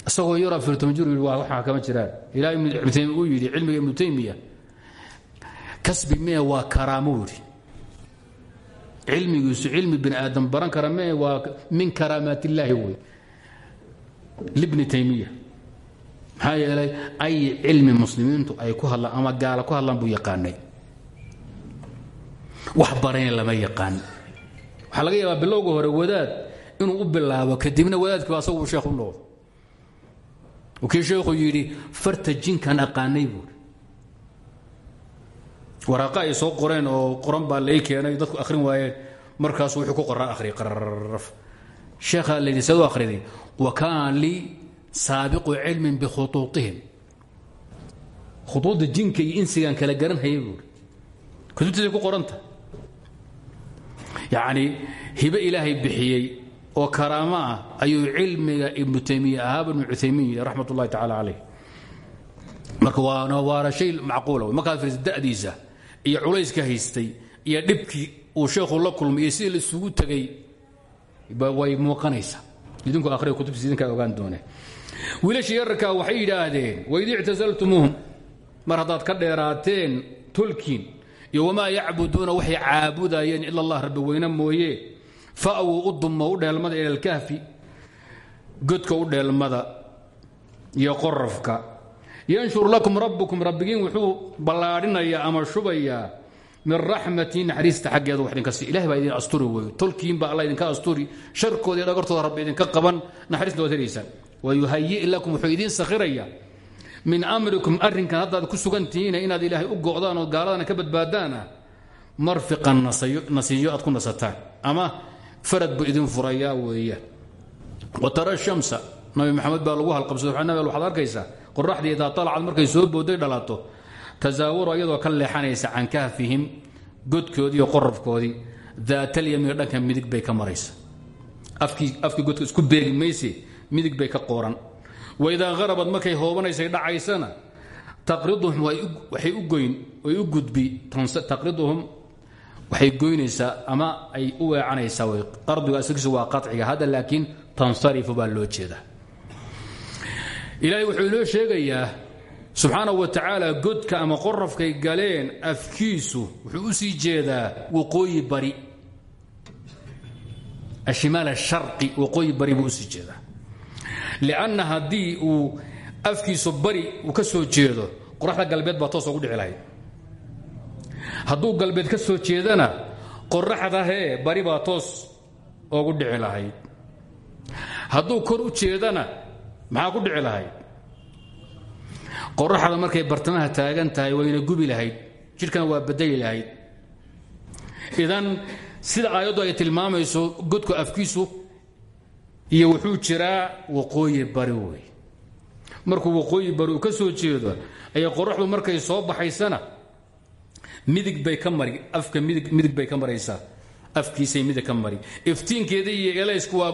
Isagoo yar afariyo toban jir waa waxaa kama jiraan. Ilaa ibnu taymiya uu yidhi cilmiga ibnu taymiya kasbi mee waa karaamo cilmigiisu cilmi bini aadam baran kara waa min karaamaat illaahi wey libni taymiya maxaa yeelay ay cilmi muslimiintu ay ku hadlaan ama gaala ku hadlaan buu yaqaanay. Wax barayna lama yaqaan. Waxaa laga yaabaa bilowga hore wadaad inuu u bilaabo kadibna wadaadkiiba asagu sheekh u noqdo. Kii sheekhu yidhi farta jinkan aqaanay buuri waraaqa ay soo qoreen oo qoran baa lai keenay dadku akhrin waayeen. Markaasu wuxuu ku qoraan akhriya qarraf sheekhaa la yidhi seed u akhriday wa kaana lii saabiqu cilmin bikhutuutihim khutuudda jinka iyo insigaan kala garan hayay buuri kutubtiisay ku qoranta. Yacni hibe ilaahay bixiyey oo karaamo ah ayuu cilmiga ibnu taymiya ahaaba ibnu cuthaymiin yidhi raxmat ullahi tacaala calayh. Marka waana waana shay macquula markaad fiirsa da'diisa iyo culayska haystay iyo dhibkii uu sheekhu la kulmay iyo sidii la isugu tegay way muuqanaysaa idinku akhriya kutubtiisa idinkaa ogaan doone. Wiilasha yararkaa waxay yidhaahdeen waid ictasaltumuuhum mar haddaad ka dheeraateen tolkiin iyo wamaa yacbuduuna waxay caabudayeen ila allah rabbi weyne mooye. Fa'wuu u dummo u dheelmada ila alkahfi godka u dheelmada iyo qorafka yanshur lakum rabbukum rabbigiin wuxuu ballaadhinayaa ama shubayaa min raxmatii naxariista xaggeeda wax idinka ilahay baa idin asturi wey tolkiin baa alla idinka asturi. Sharkooda iyo dhagartooda rabbi idinka qaban naxariista waad helaysaan wayuhayi lakum wuxuu idiin min amrikum arrinkan haddaad ku sugan tihiina inaad ilaahay u go'daan oo gaaladana ka badbaadaana marfiqan nasiyo aad ku nasataan. Ama farad buu idin furayaa weeyaan wa tara shamsa nabi maxamed baa lagu halqabsado nabi waxaad arkaysaa qoraxdii idaa talacad markay soo booday dhalato tasaawuro iyadoo ka leexanaysa can kahfihim godkoodii iyo qorabkoodii daatalyamiga dhanka midig bay ka maraysa. Afkii godka isku beegi mayse midig bay ka qooran. Waidaa harabad markay hoobanaysay dhacaysana taqriduhum waxay u goyn way u gudbi taqriduhum waxay goynaysaa ama ay u weecanaysaa qardiga asagiisu waa qaciga hadda laakiin tansarifu baa loo jeedaa ilaahay wuxuu inoo sheegayaa subxaanahu wa tacaala godka ama qorafkay galeen afkiisu wuxuu u sii jeedaa waqooyi bari. Ashimaal asharqi waqooyi bari buu u sii jeedaa. Lianna haddii uu afkiisu bari uu ka soo jeedo qoraxda galbeed baa toos ugu dhici lahayd hadduu galbeed ka soo jeedana qoraxdahee bari baa toos ugu dhici lahayd hadduu kor u jeedana maxaa ku dhici lahayd qoraxda markay bartamaha taagan tahay wayna gubi lahayd jidhkana waa badeli lahayd. Idan sida aayaddu ay tilmaamayso godku afkiisu iyo wuxuu jiraa waqooyi bari wey. Markuu waqooyi bari uu ka soo jeedo ayay qoraxdu markay soo baxaysana midig bay ka mari afka midig midig bay ka maraysaa. Afkiisay midig ka mari. Iftiinkeeda iyo elaysku waa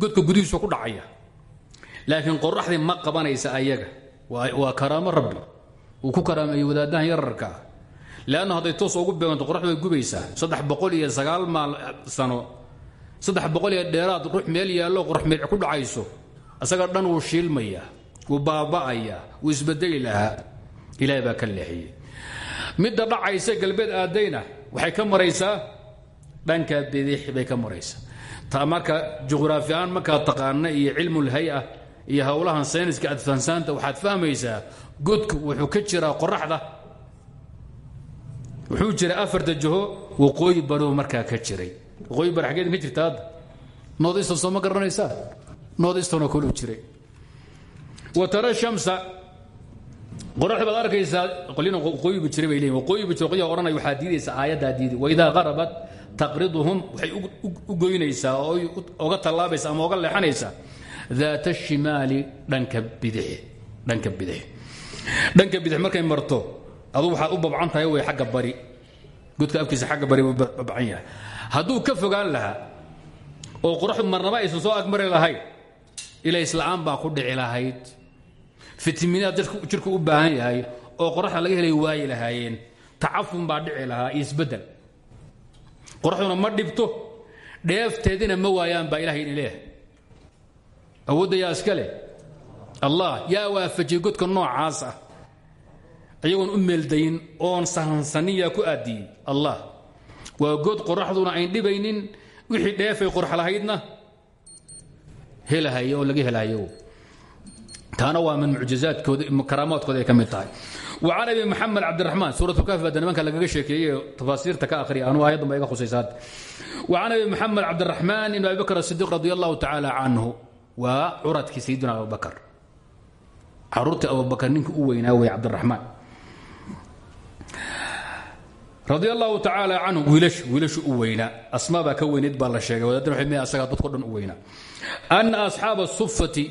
godka gudihiisu ku dhacaya laakiin qoraxdii ma qabanaysa ayaga. Waa karaamo rabbi. Uu ku karaameeyey wadaadahan yararka. Ah leanna hadday toos ugu beeganto qoraxdu way gubaysaa. Maal sano. Saddex boqol iyo dheeraad ruux meel yaallo qorax meelc ku dhacayso. Isaga dhan wuu shiilmayaa wuu baaba'ayaa wuu isbedeli lahaa. Ilaahay baa ka leexiyey. Midda dhacaysa galbeed aadayna waxay ka maraysaa? Dhanka bidix bay ka maraysaa. Ta marka juqraafi ahaan taqaana iyo cilmulhay-a iyo howlahan sayniska aad fahansaanta waxaad fahmaysaa godku wuxuu ka jiraa qoraxda. Wuxuu jiray afarta jaho waqooyi bariu markaa ka jiray. Waqooyi bari xaggeed ka jirta hadda. Soo ma garanaysaa? Nood istonoo kaluu jiray. Wa tara shamsa. Qoraxda baad arkaysaa qolyana waqooyibu jiray bay leeyihiin waqooyibu jira qolyaha odhanaya waxaa diidaysa aayaddaa diiday. Waidaa qarabat taqriduhum waxay u goynaysaa oo oga tallaabaysa ama oga leexanaysaa daata shimaali dhanka bidix dhanka bidix dhanka bidix markay marto adu waxaad u babcan way agga bari godka afkiisa agga bari babcan yahay hadduu ka fogaan lahaa oo qoraxdu marnaba aysan soo agmari lahayn ilaisla'aan baa ku dhici lahayd fitminaad jirku u baahan yahay oo qoraxda laga helay waayi lahaayeen tacafun baa dhici lahaa iyo isbeddel ma dhibto dheefteedina ma waayaan baa ilahay idin leeyahay awoodda yaa iska leh. Allah yaa waafajiyey godka noocaas ah. Iyagoon u meeldayin oon sahansaniyaa ku aadiyey allah waa god qoraxduna ayn dhibaynin wixii dheefay qorax lahaydna helahaya laga helahayo taana waa min mucjizaadkoodakaraamaadkooda ay ka mid tahay. Wacan abi maxamed cabdiraxmaan suuratlkafi baa nimanka lagaga sheekeeyey tafaasiirta ka ahriya anuu aayaddan baa iga khusaysaad. Wacan abi maxamed cabdiraxmaan ibn abi bakr asidiiq radi allahu tacaala waa curadkii sayidina abubakr caruurtii abubakr ninkii u weynaa wey cabdiraxmaan radi allahu tacaala canhu wiilash wiilashu weynaa asmaa baa ka weynayd baa la sheegay. Wadaadn m asagaa dadko dhan u weynaa ana asxaaba sufati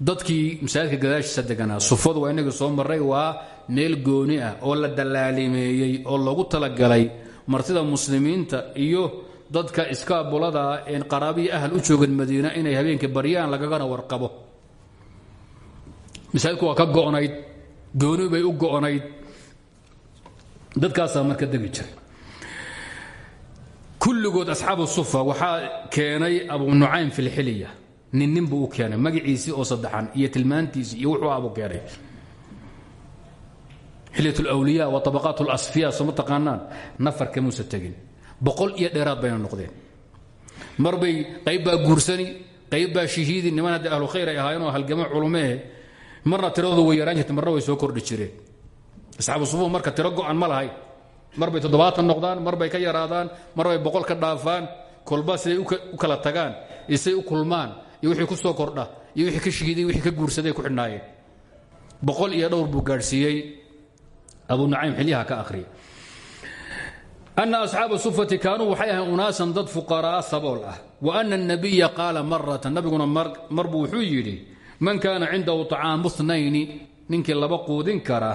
dadkii masaajidka gadaashiisa deganaa sufadu waa inagii soo maray waa meel gooni ah oo la dallaalimeeyey oo lagu talagalay martida muslimiinta iyo dadka iskaabulada een qaraabiyi ahal u joogan madiina inay habeenkii baryaan lagagana warqabo. Masaajidku waa ka go'nayd gooni bay u go'nayd. Dadkaasaa marka degi jiray. Kulligood asxaabu sufa waxaa keenay abu nucaym fi lxiliya nin nin buu u oo saddexan iyo tilmaantiisii iyo wuxuu abu keenay. Xilyat lwliya wa tabaqaat lasfiya sooma taqaanaan? Nafar kamuusa tegin boqol iyo dheeraad bayna noqdeen. Mar bay qayb baa guursani qayb baa shahiidi niman hadda ahlu khayr ay ahaayeen oo halgamo culumehe marna tiradoodu way yaraan jirtay marna way soo kordhi jireen. Asxaabu sufuuf marka tiro go'an ma lahayn. Mar bay toddobaatan noqdaan mar bay ka yaraadaan mar bay boqol ka dhaafaan kolba siday u kala tagaan iyo u kulmaan iyo wixii ku soo kordha iyo wixii ka shahiiday wixii ka guursaday ku xidhnaayeen. Boqol iyo dhowr buu gaadhsiiyey. Abu nucaym xilyaha ka akhriya ana asxaaba sufati kaanuu waxay ahayn unaasan dad fuqaraa sabool ah wa ana الnabiya qaala maratan nabiguna mar buu wuxuu yidhi man kaana cindahu طacaamu اثnayni ninkii laba quudin kara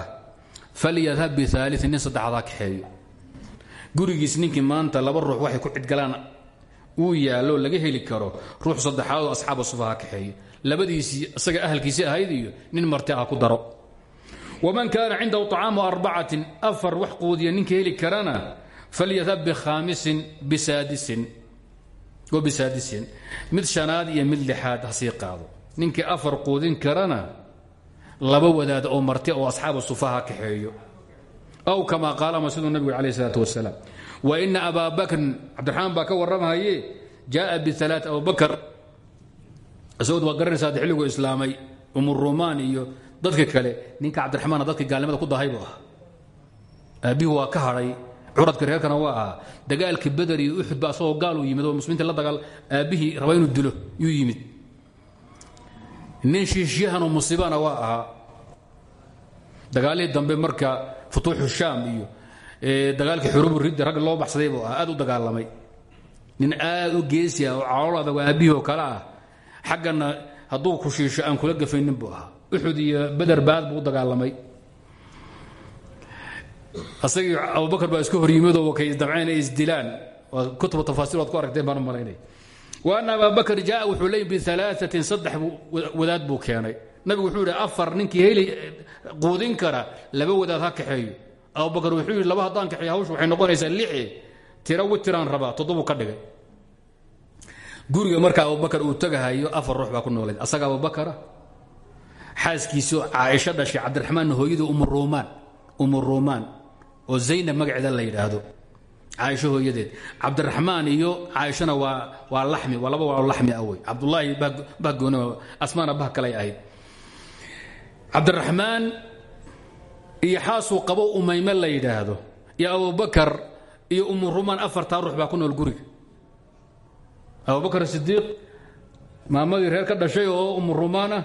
falyadhab biثaaliث nin saddexdaa kaxeeyo gurigiis ninkii maanta laba ruux waxay ku cidgalaan uu yaallo laga heli karo ruux saddexaadoo asxaaba sufaha kaxeeyo labadiisii isaga ahalkiisii ahayd iyo nin marti ah ku daro waman kaana cindahu طacaamu arbacatin afar wax quudiya ninka heli karana falyadhab bikhaamisin bisaadisin wa bisaadisin mid shanaad iyo mid lixaad ha sii qaado ninkii afar quudin karana laba wadaad oo marti oo asxaaba sufaha kaxeeyo aw kama qaal ama siduu nabigu alayh الsalaatu wasalaam waina abaa bakrin cabdiraxmaan baa ka warramahaye jaaa bialaa abubakr isagood waa garanaysaa de xilligu islaamay umurumaan iyo dadka kale ninka cabdiraxmaana dadka gaalnimada ku dahay buu ahaa aabbihi waa curadka reerkana waa ahaa dagaalkii beder iyo uxud ba asagoo gaal uu yimid oo muslimiinta la dagaal aabbihii raba inuu dilo yuu yimid. Nin shiishyahanoo musiibana waa ahaa. Dagaalihii dambe marka futuuxu shaam iyo dagaalkii xurubu ridda ragga loo baxsaday buu aad u dagaalamay. Nin aad u geesi ah oo calool adag oo aabbihii kale ah. Xaggana hadduu ku shiisho aan kula gafaynin buu ahaa. Uxud iyo beder baad buu dagaalamay asagii abubakar baa isku hor yimidoo kay damceen ay isdilaan kutuba tafaasir waad ku aragteen baan malaynay. Wa ana ababakr jaa wuxuu leeyi bialaaثatin saddex wadaad buu keenay. Nabigu wuxuu yidhi afar ninkii heli quudin kara laba wadaad ha kaxeeyo. Abubakar wuxuu yidhi laba haddaan kaxeeyo hawshu waxay noqonaysaa lixi tiro witiraan rabaa toddobu ka dhigay. Guriga marka abubakar uu tagahayo afar ruux baa ku noolayd. Asaga abubakara xaaskiisii caaisho dhashay cabdiraxmaan hooyadii umuruumaan umuruumaan oo zaynab magaceeda la yidhaahdo. Caaisho hooyadeed. Cabdiraxmaan iyo caaishona waa waa lami waa laba waa lami ah wey. Cabdulaahi bah gooni asmaana bah kalay ahayd. Cabdiraxmaan iyo xaasuu qabo umayme la yidhaahdo iyo abubakar iyo umurumaan afartaa ruux baa ku nool guriga. Abubakar sidiiq maamadii reer ka dhashay oo umurumaan ah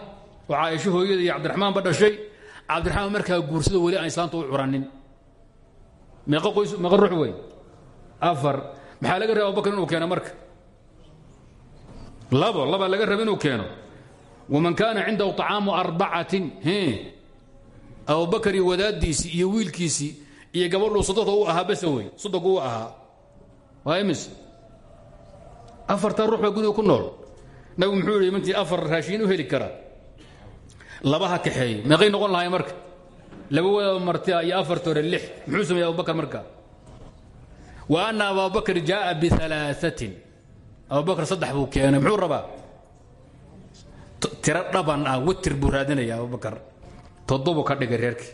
oo caaisho hooyada iyo cabdiraxmaan ba dhashay. Cabdiraxmaan markaa guursado weli aan islaanta u curanin meeqa qoys meeqa ruux wey afar. Maxaa laga raba abubakar inuu keeno marka? Labo laba laga raba inuu keeno. Waman kaana cindahu طacaamu arbacatin abubakar iyo wadaaddiisii iyo wiilkiisii iyo gabadhuu sododa u ahaa base wey sodogu u ahaa. Waa imis. Afartaa ruux baa guriga ku nool. Nabigu muxuu yidhi afar raashiin u heli kara. Laba ha meeqay noqon lahay marka laba wadaaba martia iyo afartoore lix muxuu sameeyey abubakar marka wa ana ababakr jaaa bialaaثatin abubakar saddex buu keenay muxuu rabaa tiro dhaban ah witir buu raadinaya abubakar toddobu ka dhigay reerkii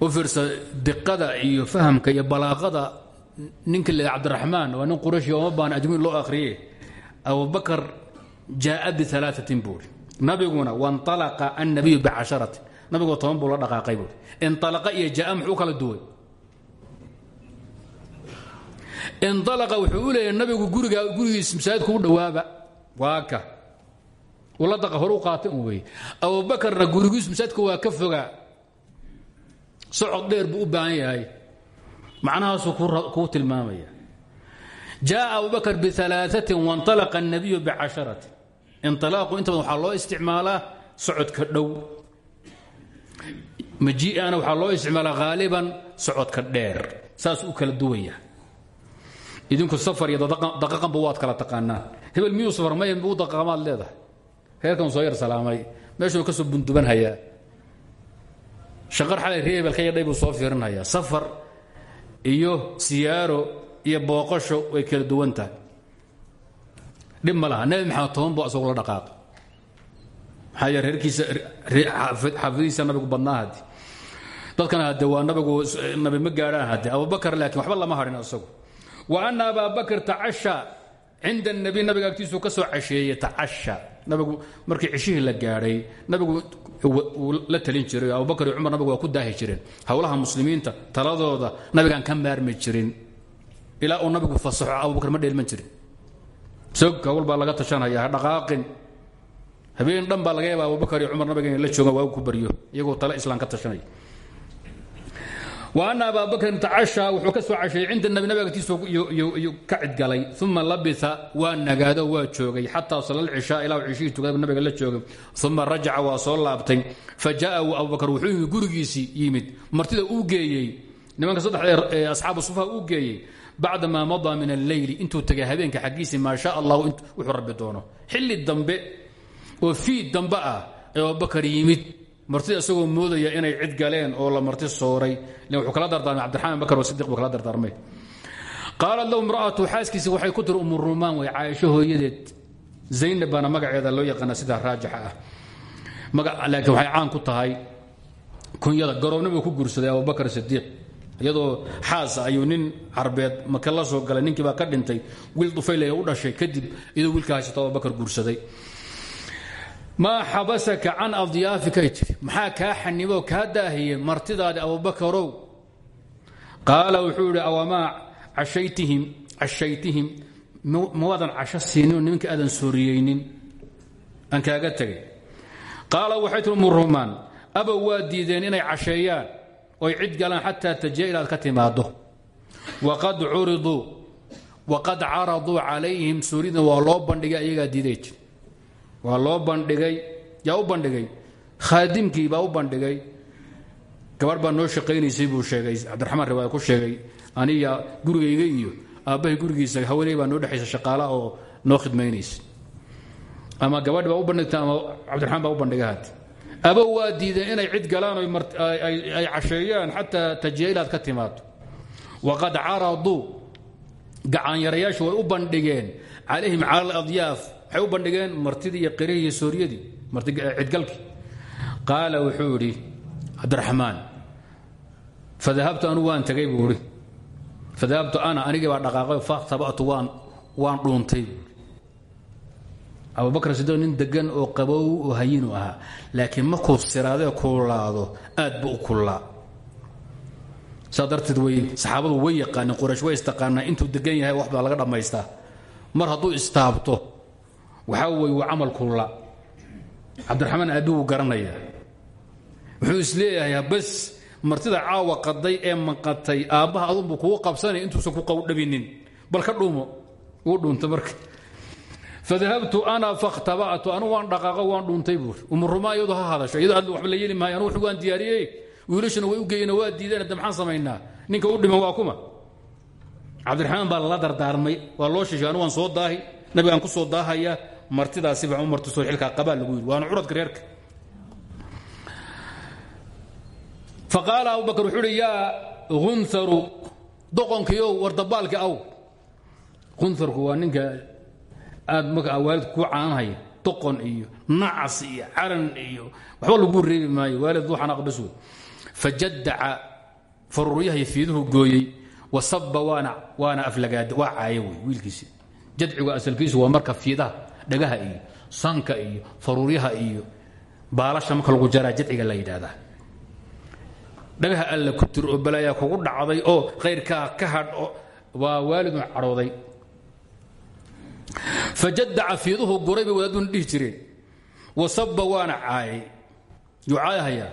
u fiirsa diqada iyo fahamka iyo balaaqada ninka le cabdiraxmaan waa nin qurayshi oma baan ajmiin loo akhriye abubakar jaaa bialaaثatin buuri nabiguna wanطalaqa annabiyu bicasharatin nabigoo toban buu la dhaqaaqay buuri inطalaqa iyo jaa muxuu kala duway inalaqa wuxuu u leeyahay nabigu guriga gurigiis masaajidku u dhowaaba waa ka ula daqa horu qaata un wey abubakarna gurigiis masaajidka waa ka fogaa socod dheer buu u baahan yahay macnahaasuu kuu tilmaamaya jaءa abubakr bialaaثatin waاnطalaqa الnabiyu bicasharatin inطalaaqu inta badan waxaa loo isticmaalaa socodka dhow majii'ana waxaa loo isticmaalaa haaliban socodka dheer saas u kala duwaya idinku safar iyo daqaqanba waad kala taqaanaan hebel miyuu safar may u daqaqamaad leedahay. Reerkan soo yar salaamay meeshuu ka soo bunduban hayaa shaqar xalay ree ka yadhay soo fiirinhayaa. Safar iyo siyaaro iyo booqasho way kala duwan tahay. Dhib ma laha toban buu asagoo la dhaqaaqay maxaa yeele reerkiisa xaafadihiisa nabigu badnaa haddi dadkana hadde waa nabigu nabi ma gaadhaan hadde abubakar laakiin waxba lama hadhin asagu. Wa ana abaa bakr tacasha cinda الnabiy nabiga agtiisuu ka soo casheeyey tacasha. Nabigu markii cishihii la gaadhay nabigu uu la talin jiray. Abubakar iyo cumar nabigu waa ku daahi jireen. Howlaha muslimiinta taladooda nabigaan ka maarmi jirin. Ilaa uu nabigu fasaxo abubakar ma dheelman jirin. Sog hawl baa laga tashanaya ha dhaqaaqin habeen dhan laga yaaba abubakar iyo cumar nabiga la joogaan waagu ku baryo iyagoo tale islaam ka tashanaya wa ana abaa bakrin wuxuu ka soo casheeyey cinda nabi nabiga agtiisa iyuu ka cidgalay. Uma labisa waa nagaado waa joogay xataa sala alcishaa ilaa cishihii tukada nabiga la joogay. Uma rajaca waa soo laabtay. Abubakar wuxuu yimid yimid. Martida uu geeyey nimanka saddexda ee asxaabu sufaha uu geeyey bacdamaa madaa min alleyli intuu tegay habeenka xaggiisii maa shaa allahu wuxuu rabbi doono. Xilli dambe oo fiid dambe ah ee abubakar yimid. Martida isagoo moodaya inay cid galeen oo la marti sooray. Wuxuu kala dardaarmay cabdiraxmaan bakr oo sidiq buu kala dardaarmay. Qaalat lahu imra'atu xaaskiisi waxay ku tiri umu rumaan way caaisho hooyadeed. Zaynab baana magaceeda loo yaqaana sida raajixa ah. Laakiin waxay caan ku tahay kunyada garoobnibuu ku guursaday abubakar sidiiq iyadoo xaasa ayuu nin carbeed maka soo galay ninkii baa ka dhintay wiil dufayl u dhashay. Kadib iyadoo wiilka abubakar guursaday maa xabasaka can adyaafikay tiri. Maxaa kaa xaniboo kaa daahiyey martidaadi abubakarow qaala wuxuu idhi awamaa ashaytihim cashaytihim mawaadan casho siinin oo nimanka aadan sooriyeynin aan kaaga tegay. Qaala waxay tii umurumaan abow waa diideen inay casheeyaan oy cid galaan xataa tajiya ilaad ka timaado waqad caraduu calayhim suuridna waa loo bandhigay ayagaa diiday waa loo bandhigay yaa u bandhigay? Khaadimkii baa u bandhigay. Gabarh baa noo shaqaynaysay buu sheegay cabdiraxmaan riwaaya ku sheegay aniya gurigayga iyo aabbahay gurigiisa haweeney baa noo dhexaysa shaqaala oo noo khidmaynaysa. Ama gabadhi baa u bandhigta ama cabdiraxmaan baa u bandhigay had waa diideen inay cid galaan ay casheeyaan xataa tajiya ilaad ka timaado waqad caraduu gacanyarayaashu way u bandhigeen calayhim cala aladyaaf waxay u bandhigeen martidii iyo qirihii iyo sooryadii cidgalkii. Qaala wuxuu idhi cabdiraxmaan fadahabtu anu waan tegay buu ana anigii baa dhaqaaqay fatabatu waan waan dhuuntay abubakr sidiiq nin degan oo qabow oo hayinu ahaa laakiin markuu siraadee kullaado aad buu u kullaa. Way saxaabadu way yaqaaneen quraysh way istaqaanaa intuu degan yahay wax laga dhammaystaa. Mar hadduu istaabto waxaa weye waa camal kulla. Cabdiraxmaan aabbi wuu garanayaa. Wuxuu is leeyahay bas martida caawa qaday ee maqatay aabbaha adunbu kugu qabsanaya intuusan ku qawdhabinin bal ka dhuumo. Wuu dhuunta marka. Fadahabtu ana fakhtaba'tu anu waan dhaqaaqo waan dhuuntay buuri umurumaa iyadu ha hadasho. Iyadoo aad waxba la yeeli maayo anu waan diyaariyey. Wiilashana way u geeyeen waa diideen hadda maxaan ninka u dhiman waa kuma. Cabdiraxmaan baa lala dardaarmay waa loo shishay anu waan soo daahi nabigaan ku soo daahaya martidaasi baan u martisoo xilkaa qabaa lagu yidhi. Waana curadka reerka. Faqaala abubakar wuxuu uhi yaa unharu doqonkiiow wardabaalki aw. Unharku waa ninka aad marka waalid ku caanhaya doqon iyo nacas iyo caran iyo waxba lagu reebi maayo. Waalid waxaan aqbas wey fajadaca faruuryahay fiiduhu gooyey wasaba waana waana aflagaada waa caaye wey wiilkiisi. Jadcigu asalkiisu waa marka fiidaha dhagaha iyo sanka iyo faruuryaha iyo baalasha marka lagu jaraa jadciga la yidhaahdaa. Dhagaha alla ku tir oo balaayaa kugu dhacday oo khayrkaa ka hadh waa waalidun cadhooday. Fajadaca fiiduhu guray bay wadaaduna dhihi jireen. Wasaba waana caayay. Yuu caayahayaa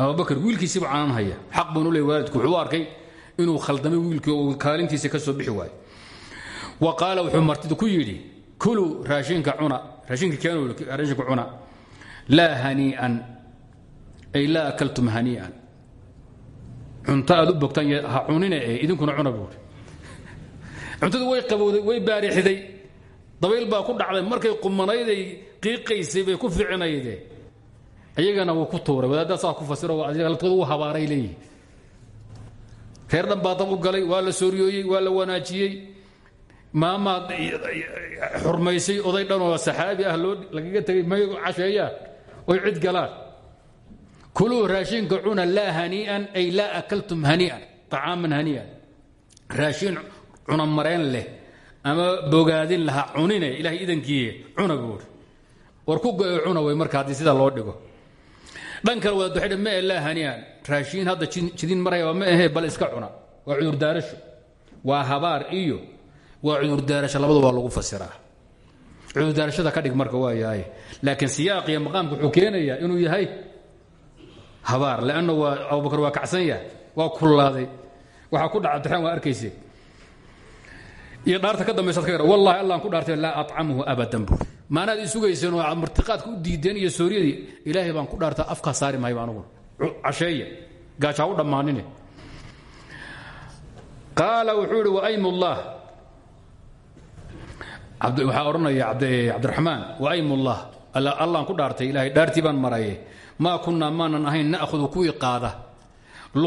abubakr wiilkiisiibu caananhaya xaq buunu leey waalidku wuxuu arkay inuu khaldamay wiilkii kaalintiisa ka soo bixi waayo. Wa qaala ku yidhi kuluu raashinka cuna raashinka keenu raashinka cuna. Laa hanii'an ay laa akaltum hanii'an. Cunto aad u ha cunine ee idinkuna cuna buuri cuntadu way qabowday way baarixday dabayl baa ku dhacday markay qumanayday qiiqaysay bay ku ficinayde iyagana wuu ku tuuray wadaaddaa saa ku fasiro latooda u habaaray leeyihi reer dhan baa dab galay waa la sooriyooyey waa la wanaajiyey maamaad xurmaysay oday dhan oo saxaabi ah loo lagaga tegay may casheeyaan oy cid galaan kuluu raashinka cuna laa hanii'an ay laa akaltum hanii'an طacaaman hanii'an raashin cuna mareen leh ama bogaadin laha cunine ilahay idankiiye cuna war ku go cuna wey marka haddii sida loo dhigo. Dhan kale waxay ma e laa hanii'an raashiin hadda jidin ma ahe bal iska cuna. Waa cudurdaarasho waa habaar iyo waa cudurdaarasho labadu waa lagu fasiraa. Cudurdaarashada ka dhig marka waa yahay. Laakiin siyaaq iyo maqaamka wuxuu keenayaa inuu yahay habaar lanna waa abubakar waa kacsan yahay waa kullaaday. Waxaa ku dhaca abdiraxmaan waa arkayse. Iyo dhaarta ka dambaysaad ka gara wallahi allaan ku dhaartay laa acamhu abadan buuri maanaad isugayseen oo martiqaadka u diideen iyo sooriyadii ilaahay baan ku dhaartaa afkaa saari mahayba anuguna casheeya. Gaajaa u dhammaanine. Qaala wuxuu ihi waymullah waxaa odhanaya cabdiraxmaan waymullah allaan ku dhaartay ilahay dhaartii baan maraye. Maa kunnaa maanan ahayn na'hudu kuwii qaada.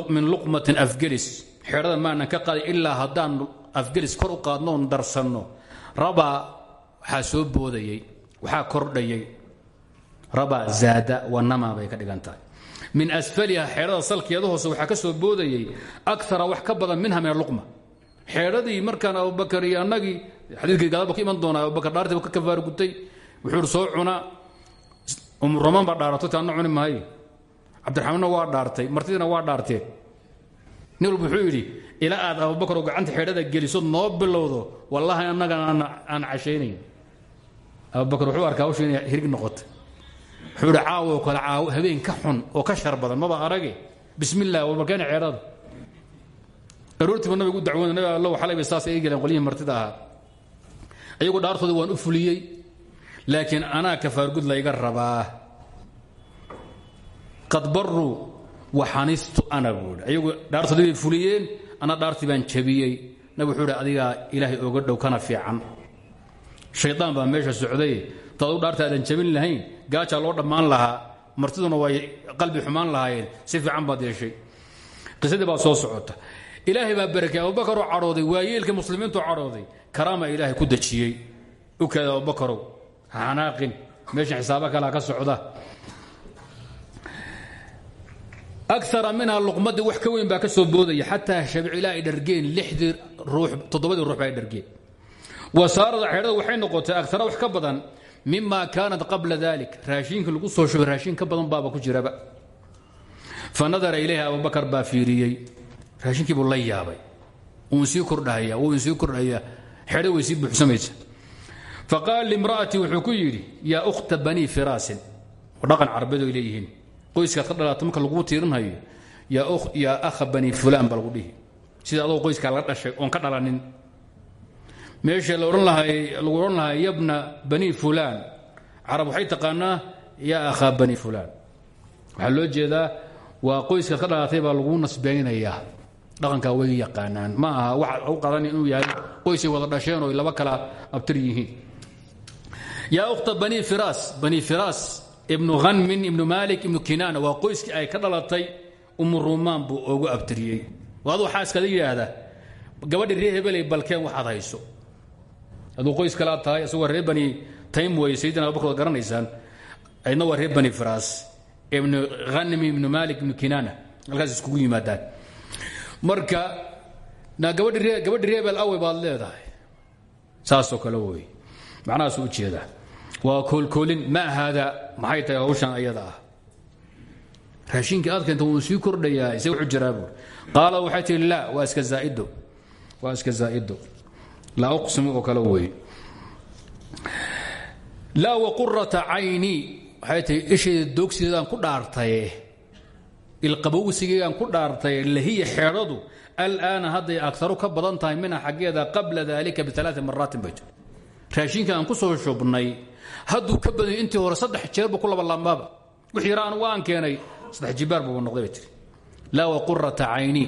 Min luqmatin afgelis. Xeedhada maanan ka qaaday ilaa haddaan afgelis kor u qaadnoon darsanno. Rabaa waxaa soo boodayey waxaa kordhayay rabaa zaada wanama bay ka dhigan tahay. Min asfaliha xeedhada salkeeda hoose waxaa ka soo boodayey akara wax ka badan minha min aluqma xeedhadii markaan abubakar iyo annagii xadiikii gadaba ka iman doona abubakar dhaartii ka kafaar gutay wuxuu soo cuna. Umuramaan baa dhaarato ti anna cuni maayo. Cabdiraxmaanna waa dhaartay martidiina waa dhaarteen nin wuxuu yidhi ilaa aad abubakar oo gacanta xeedhada geliso noo bilowdo wallahi annaga aan cashaynayn. Abubakar wuxuu arkaa hawsha inay hirig noqotay. Wuxuu caawo kale caawo habeen ka xun oo ka shar badan maba arage? Bismi illah walbarkeena ceedhada aroortiiba nabigu u dacwooda nabi allow xalayba saas ay geleen qolyihii martida ahaa ayagu dhaartooda waan u fuliyey laakiin anaa kafaargud layga rabaa. Qad baruu waxanistu ana buui ayagu dhaartoodii bay fuliyeen ana dhaartii baan jabiyey. Nabig wuxuu hi adigaa ilaahay oga dhow kana fiican. Shaydaan baa meesha socday. Taadu dhaarta aadan jabin lahayn gaajaa loo dhammaan lahaa. Martiduna way qalbi xumaan lahaayeen. Si fiican baad yeeshay. Qisadii baa soo socota ilaahay baa barakey abubakaroo cadhooday waayeelkii muslimiintu cadhooday karaama ilaahay ku dejiyey. U kaada abubakarow hanaaqin meesha xisaaba kalaa ka socda. Aara minhaa luqmadii wax ka weyn baa ka soo boodaya. Xataa shabcila ay dhargeen lidii toddobadii ruux ay dhargeen. Wa xeedhada waxay noqotay agara wax ka badan mima kaanat qabla dalik raashiinka lagu soo shubay raashiin ka badan baaba ku jiraba. Fa nadara ilayhi abubakar baa fiiriyey raashinkii buu la yaabay. Sii kordhahaya wuu sii kordhaya xeedha way sii buuxsamaysa faqaal limra'atii wuxuu ku yidhi yaa ukhta banii firaasin. Dhaqan carabeed ay leeyihiin. Qoyskaad ka dhalaata marka laguu tiirinhayo yaa akha bani fulaan baa lagu dhihi. Sida adoo qoyskaa laga dhashay oon ka dhalanin. Meesha lagu odhan lahaa yabna bani fulaan. Carab waxay taqaanaa yaa akhaa bani fulaan. Waxaa loo jeedaa waa qoyskaad ka dhalatay baa laguu nasbeynayaa dhaqankaa way yaqaanaan. Ma aha wax u qadan inuu yahay qoysay wada dhasheen oo laba kala abtir yihiin. Yaa ukhta bani firaas bani firaas ibnu hanmin ibnu malik ibnu kinaana waa qoyskii ay ka dhalatay umu rumaan buu ogu abtiriyey. Aduu xaaskada yidhaahda gabadhi ree hebeley balkeen waxaad hayso. Aduu qoys kalaa tahay isagoo bani taym wey sayidina abubakr waad garanaysaan. Aydna waa reer bani firaas ibnu hanmi ibnu malik ibnu kinaana halkaas iskugu yimaadaan marka gabadhi ree hebel awe baad leedahay. Saasoo kale wey macnahaas u jeedaa waa koolkoolin ma haada maxay tahay hawshan ayada ah. Raashinkii aad keenta wuu sii kordhayaa ise wuxuu jiraa buur qaala waxay tihi laa waa iska zaaido. Waa iska zaa'ido. Laa uqsimu oo kale weeye laa waqurata cayni. Waxay tihi ishayda ku dhaartaye ilqabowsigeygaan ku dhaartaye lahiya xeedhadu alaana hadday agaru ka badan tahay minha xaggeeda qabla dalika bialaai maraatin bay jir raashinka aan ku soo shubnay hadduu ka badany intii hore saddex jeerba ku laba laamaaba wix yara aan waan keenay. Saddex jibaar buuba noqday ba tiri laa waqurata cayni.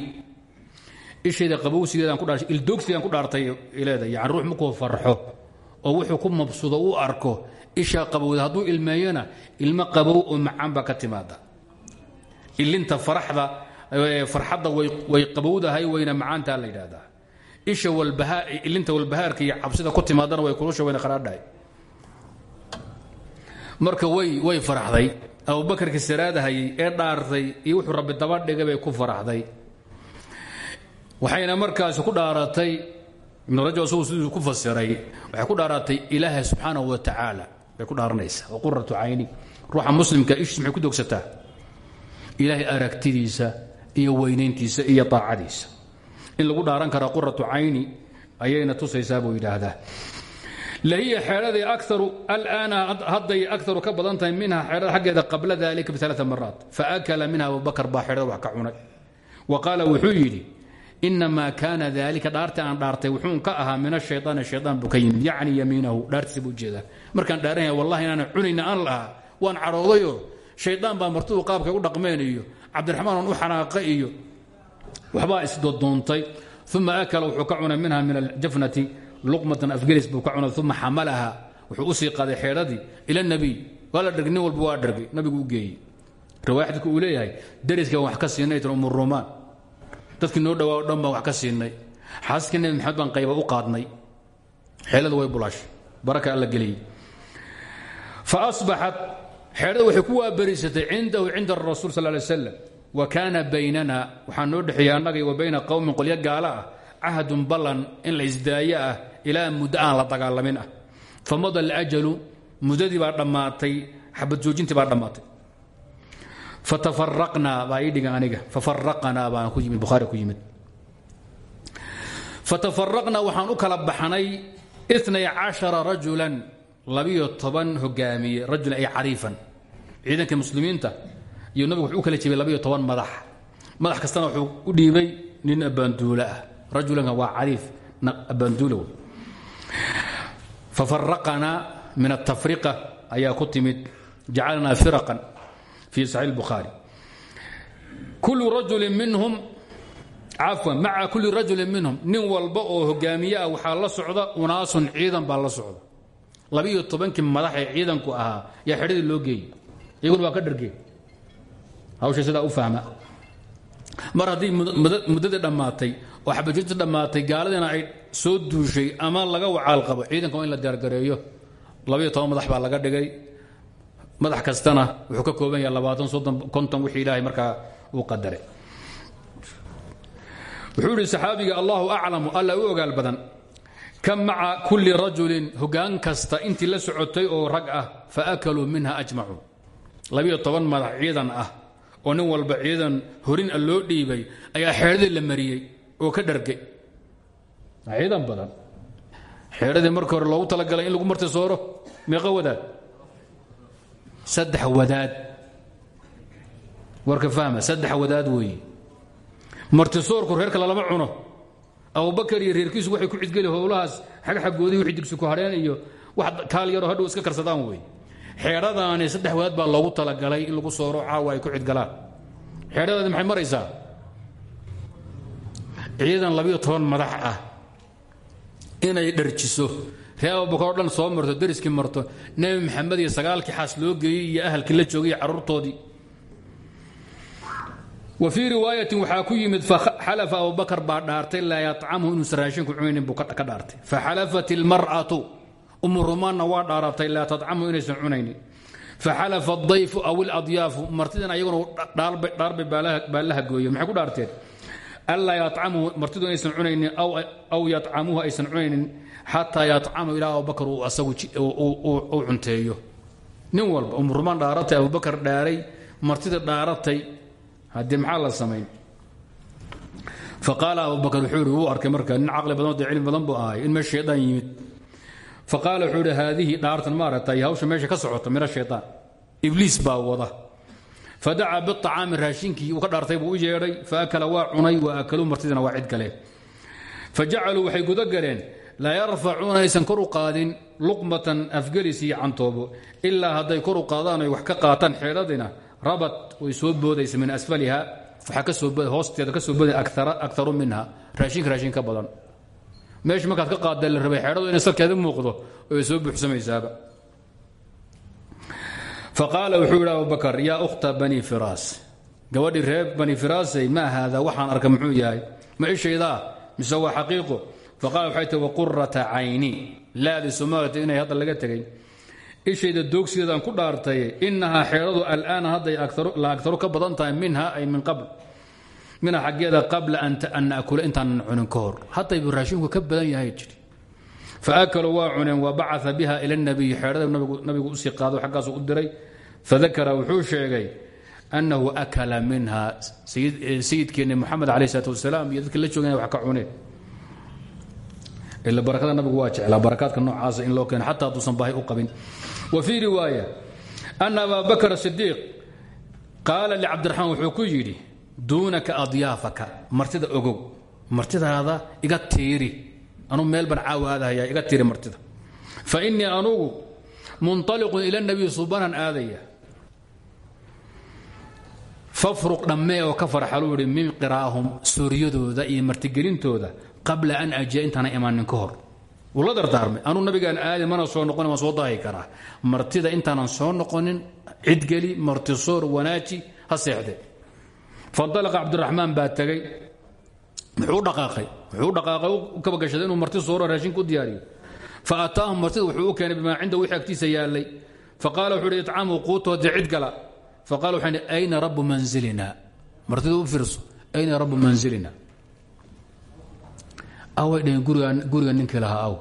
Ishayda qabowsigeedaan ku dhaartay ildoogsigaan ku dhaartay leeda yani ruux markuu farxo oo wuxuu ku mabsudo u arko ishaa qabowda. Hadduu ilmeeyona ilmo qabow oo macaan baa ka timaada ilinta farxadda way qabowdahay wayna macaantaa la yidhaahdaa. Isha ilinta walbahaarka iyo cabsida ku timaadana way kulusha wayna qaraadhahay marka way faraxday. Abubakarkii saraadahayay ee dhaartay iyo wuxuu rabbi daba dhigay bay ku faraxday. Waxayna markaasi ku dhaaratay ibn rajab isagu siduu ku fasiray waxay ku dhaaratay ilaahay subxaanahu wa tacaala bay ku dhaaranaysaa. Wa quratu cayni. Muslimka maxay ku dogsataa ilaahay aragtidiisa iyo weynayntiisa iyo taacadiisa in lagu dhaaran karaa quratu cayni ayayna tusaysaa buu yidhaahdaa. Lahiya xeedhaday akaru alaana hadday akaru ka badan minha xeedhada xaggeeda qabla dalika bialaa maraat faakala minha abubakar baa xeedhada wax ka wa qaala wuxuu yidhi inamaa kaana dalika dhaarta aan dhaartay wuxuun ka ahaa min ashayaan shayaan buu ka yimid. Yacni yamiinahu dhaartiisa buu u jeedaa markaan wallahi inaanan cunayna aan lahaa waan cadhoodayoo shaydaan baa martidu qaabkay u dhaqmeen iyo cabdiraxmaan aan u xanaaqa iyo waxbaa isdodoontay akala wuxuu ka cunay minha min aljafnati luqmatan afgelis buu ka cunay uma xamalaha wuxuu u sii qaaday xeedhadii ila nabiy. Waa la dherg nin walba waa dhergay nabigu u geeyey. Leeyahay dariskan wax ka siinay tan umurumaan dadkii noo dhawaa o wax ka siinay. Nabi maxamed baan qayba u qaadnay. Xeelada way bulashay baraka alla geliyey fa asbaxat xeedhada waxay ku waabariisatay cindahu cinda rasuul sal lay slam wa kaana baynana waxaa noo dhexeeyey annaga wa bayna qowmin qolyo gaala ah cahdun ballan in la isdaayo ah ilaa la dagaalamin ah. Famada alajalu muddadii baa dhammaatay xabad joojintii baa dhammaatay. Fatafaraqnaa baa ii aniga fafaraqnaa baan ku yimid bukhaari ku yimid. Fatafaraqnaa waxaan u kala baxnay inay cashara rajulan labiyo toban hogaamiye rajulan ay cariifan. Ciidanka muslimiinta iyo nabigu wuxuu kala jebiyey labiyo toban madax. Madax kastana wuxuu u dhiibay nin abbaanduule ah. Rajulanka waa cariif abbaanduule wey fafaraqnaa min atafriqa ayaa ku timid jacalnaa firaqan fi saxiix الbukhaari kullu rajulin minhum cafwan maca kulli rajulin minhum nin walba oo hogaamiye ah waxaa la socda unaasun labiiyo tobankii madaxee ciidanku ahaa yaa xedhadii loo geeyey. Iyaguna waa ka dhargeen hawsha sidaa u fahma mar haddii muddadii dhammaatay oo xabajintii dhammaatay gaaladiina ay soo duushay ama laga wacaal qabo ciidanka waa in la diyaargareeyo. Labiiyo toban madax baa laga dhigay. Madax kastana wuxuu ka kooban yahay labaatan soddon konton wixii ilaahay markaa uu qadaray. Wuxuu idhi saxaabiga allahu aclamu alla u ogaal badan kam maca kulli rajulin hogaan kasta intii la socotay oo rag ah fa akaluu minha ajmacuun labiyo toban madax ciidan ah oo nin walba ciidan horin a loo dhiibay ayaa xeedhadii la mariyey oo ka dhargay. Ciidan badan. Xeedhadii markii hore loogu talagalay in lagu marti sooro meeqa wadaad? Saddex wadaad. Warka fahma saddex wadaad weeye martisoorku reerka lalama cuno abubakar iyo reerkiisu waxay ku cidgeli howlahaas xag xaggoodii wixii digsi ku hadheen iyo wax kaal yaroo hadhow iska karsadaan wey. Xeedhadaani saddex wadaad baa loogu talagalay in lagu sooro caawa ay ku cidgalaan. Xeedhadaadi maxay maraysaa? Ciidan labiyo toban madax ah inay dharjiso. Ree abubakar oo dhan soo marto dariskii marto. Nebi maxamed iyo sagaalkii xaas loo geeyey iyo ahalkii la joogay iyo carruurtoodii wa fii riwaayatin waxaa ku yimid faxalafa abubakar baa dhaartay laa yacamhu inuusan raashinku cunaynin buu ka dhaartay. Faxalafat ilmar'atu umu rumaanna waa dhaaratay laa tacamhu inaysan cunaynin faxalafa adayfu aw iladyaafu martidan ayaguna dhaarbay baa la hagooye maxay ku dhaarteen? Anlaa yacamhu martidu inaysan cunaynin aw yatcamuhu aysan cunaynin xataa yacamahu ilaa abubakar uu asagu u cunteeyo. Nin walba umu rumaan dhaaratay dhaaratay haddii maxaa la samayn? Faqaala abubakar wuxuu ihi wuu arkay marka nin caqli badan dee cilmi badan buu ahay in meesha shaydaan yimid. Faqaala wuxuu ihi haadihi dhaartan maaragtay hawsha meesha ka socota min ashaytaan ibliis baa wada. Fadacaa biacaami raashinkii uu ka dhaartay buu u yeedhay faakala waa cunay wa akaluu martidina waa cid galeen fajacaluu waxay guda galeen laa yarfacuuna aysan kor u qaadin luqmatan afgelis iyo cantoobo ilaa hadday kor u wax ka qaataan xeedhadina rabat way soo boodaysa min asfaliha hoosteeda ka soo booday akaru minha. Raashinka raashin ka badan. Meesha markaad ka qaadda la rabay xeedhadu inay salkeeda muuqdo way soo buuxsamaysaaba. Faqaala wuxuu yidhi abubakar yaa ukhta bani firaas. Gabadhii reer bani firaasay maa haada waxaan arka muxuu yahay? Ma ishaydaa mise waa xaqiiqo? Faqala waxay tii waqurata cayni. Laadi hadda laga tegay ishayda doogsideedaan ku dhaartay inahaa xeedhadu alaana hadday la agtaru ka badan tahay minha ay min qabl. Minha xaggeeda qabla an naakula intaanan cunin ka hor. Haddaybu raashinku ka badan yahay jiri. Faakaluu waa cuneen wa bacaa biha ila nabiyi xeedhada nabigu u sii qaado xaggaasu u diray. Fadakara wuxuu sheegay annahu akala minha sayidkeenni moxamed caleh isalaat wasalaam iyo dadka la joogana wax ka cuneen ila barakada nabigu waa jeclaa barakaadka noocaasa in loo keeno xataa hadduusan baahi u qabin. Wa fii riwaaya ana abaa bakr sidiiq qaala licabdiraxmaan wuxuu ku yidhi duunaka adyaafaka martida ogow martidaada iga tiiri. Anuu meel ban caawaadahayaa iga tiiri martida. Fa innii anugu munطaliqun ila nabiy subanaan aadaya. Fafruq dhammee oo ka farxaluu yihi min qiraahum suuryadooda iyo martigelintooda qabla an ajiya intaana imaanin ka hor. Wuu la dardaarmay. Anuu nabigaan aadi mana soo noqonin waan soo daahi karaa. Martida intaanan soo noqonin cidgeli martisoor wanaaji ha seexde faalaqa cabdiraxmaan baa tegey muxuu dhaqaaqay? Muxuu dhaqaaqay u kabagashaday inuu marti sooro raashinka u diyaariyo. Fa ataahum martida wuxuu u keenay bimaa cinda wixii agtiisa yaallay. Faqaala wuxuu hi itcamuu quutoodii cid gala. Faqala hi ayna rabu manzilina? Martida u fiirso ayna rabu manzilina away dhaheen guriga guriga ninkii lahaa aw.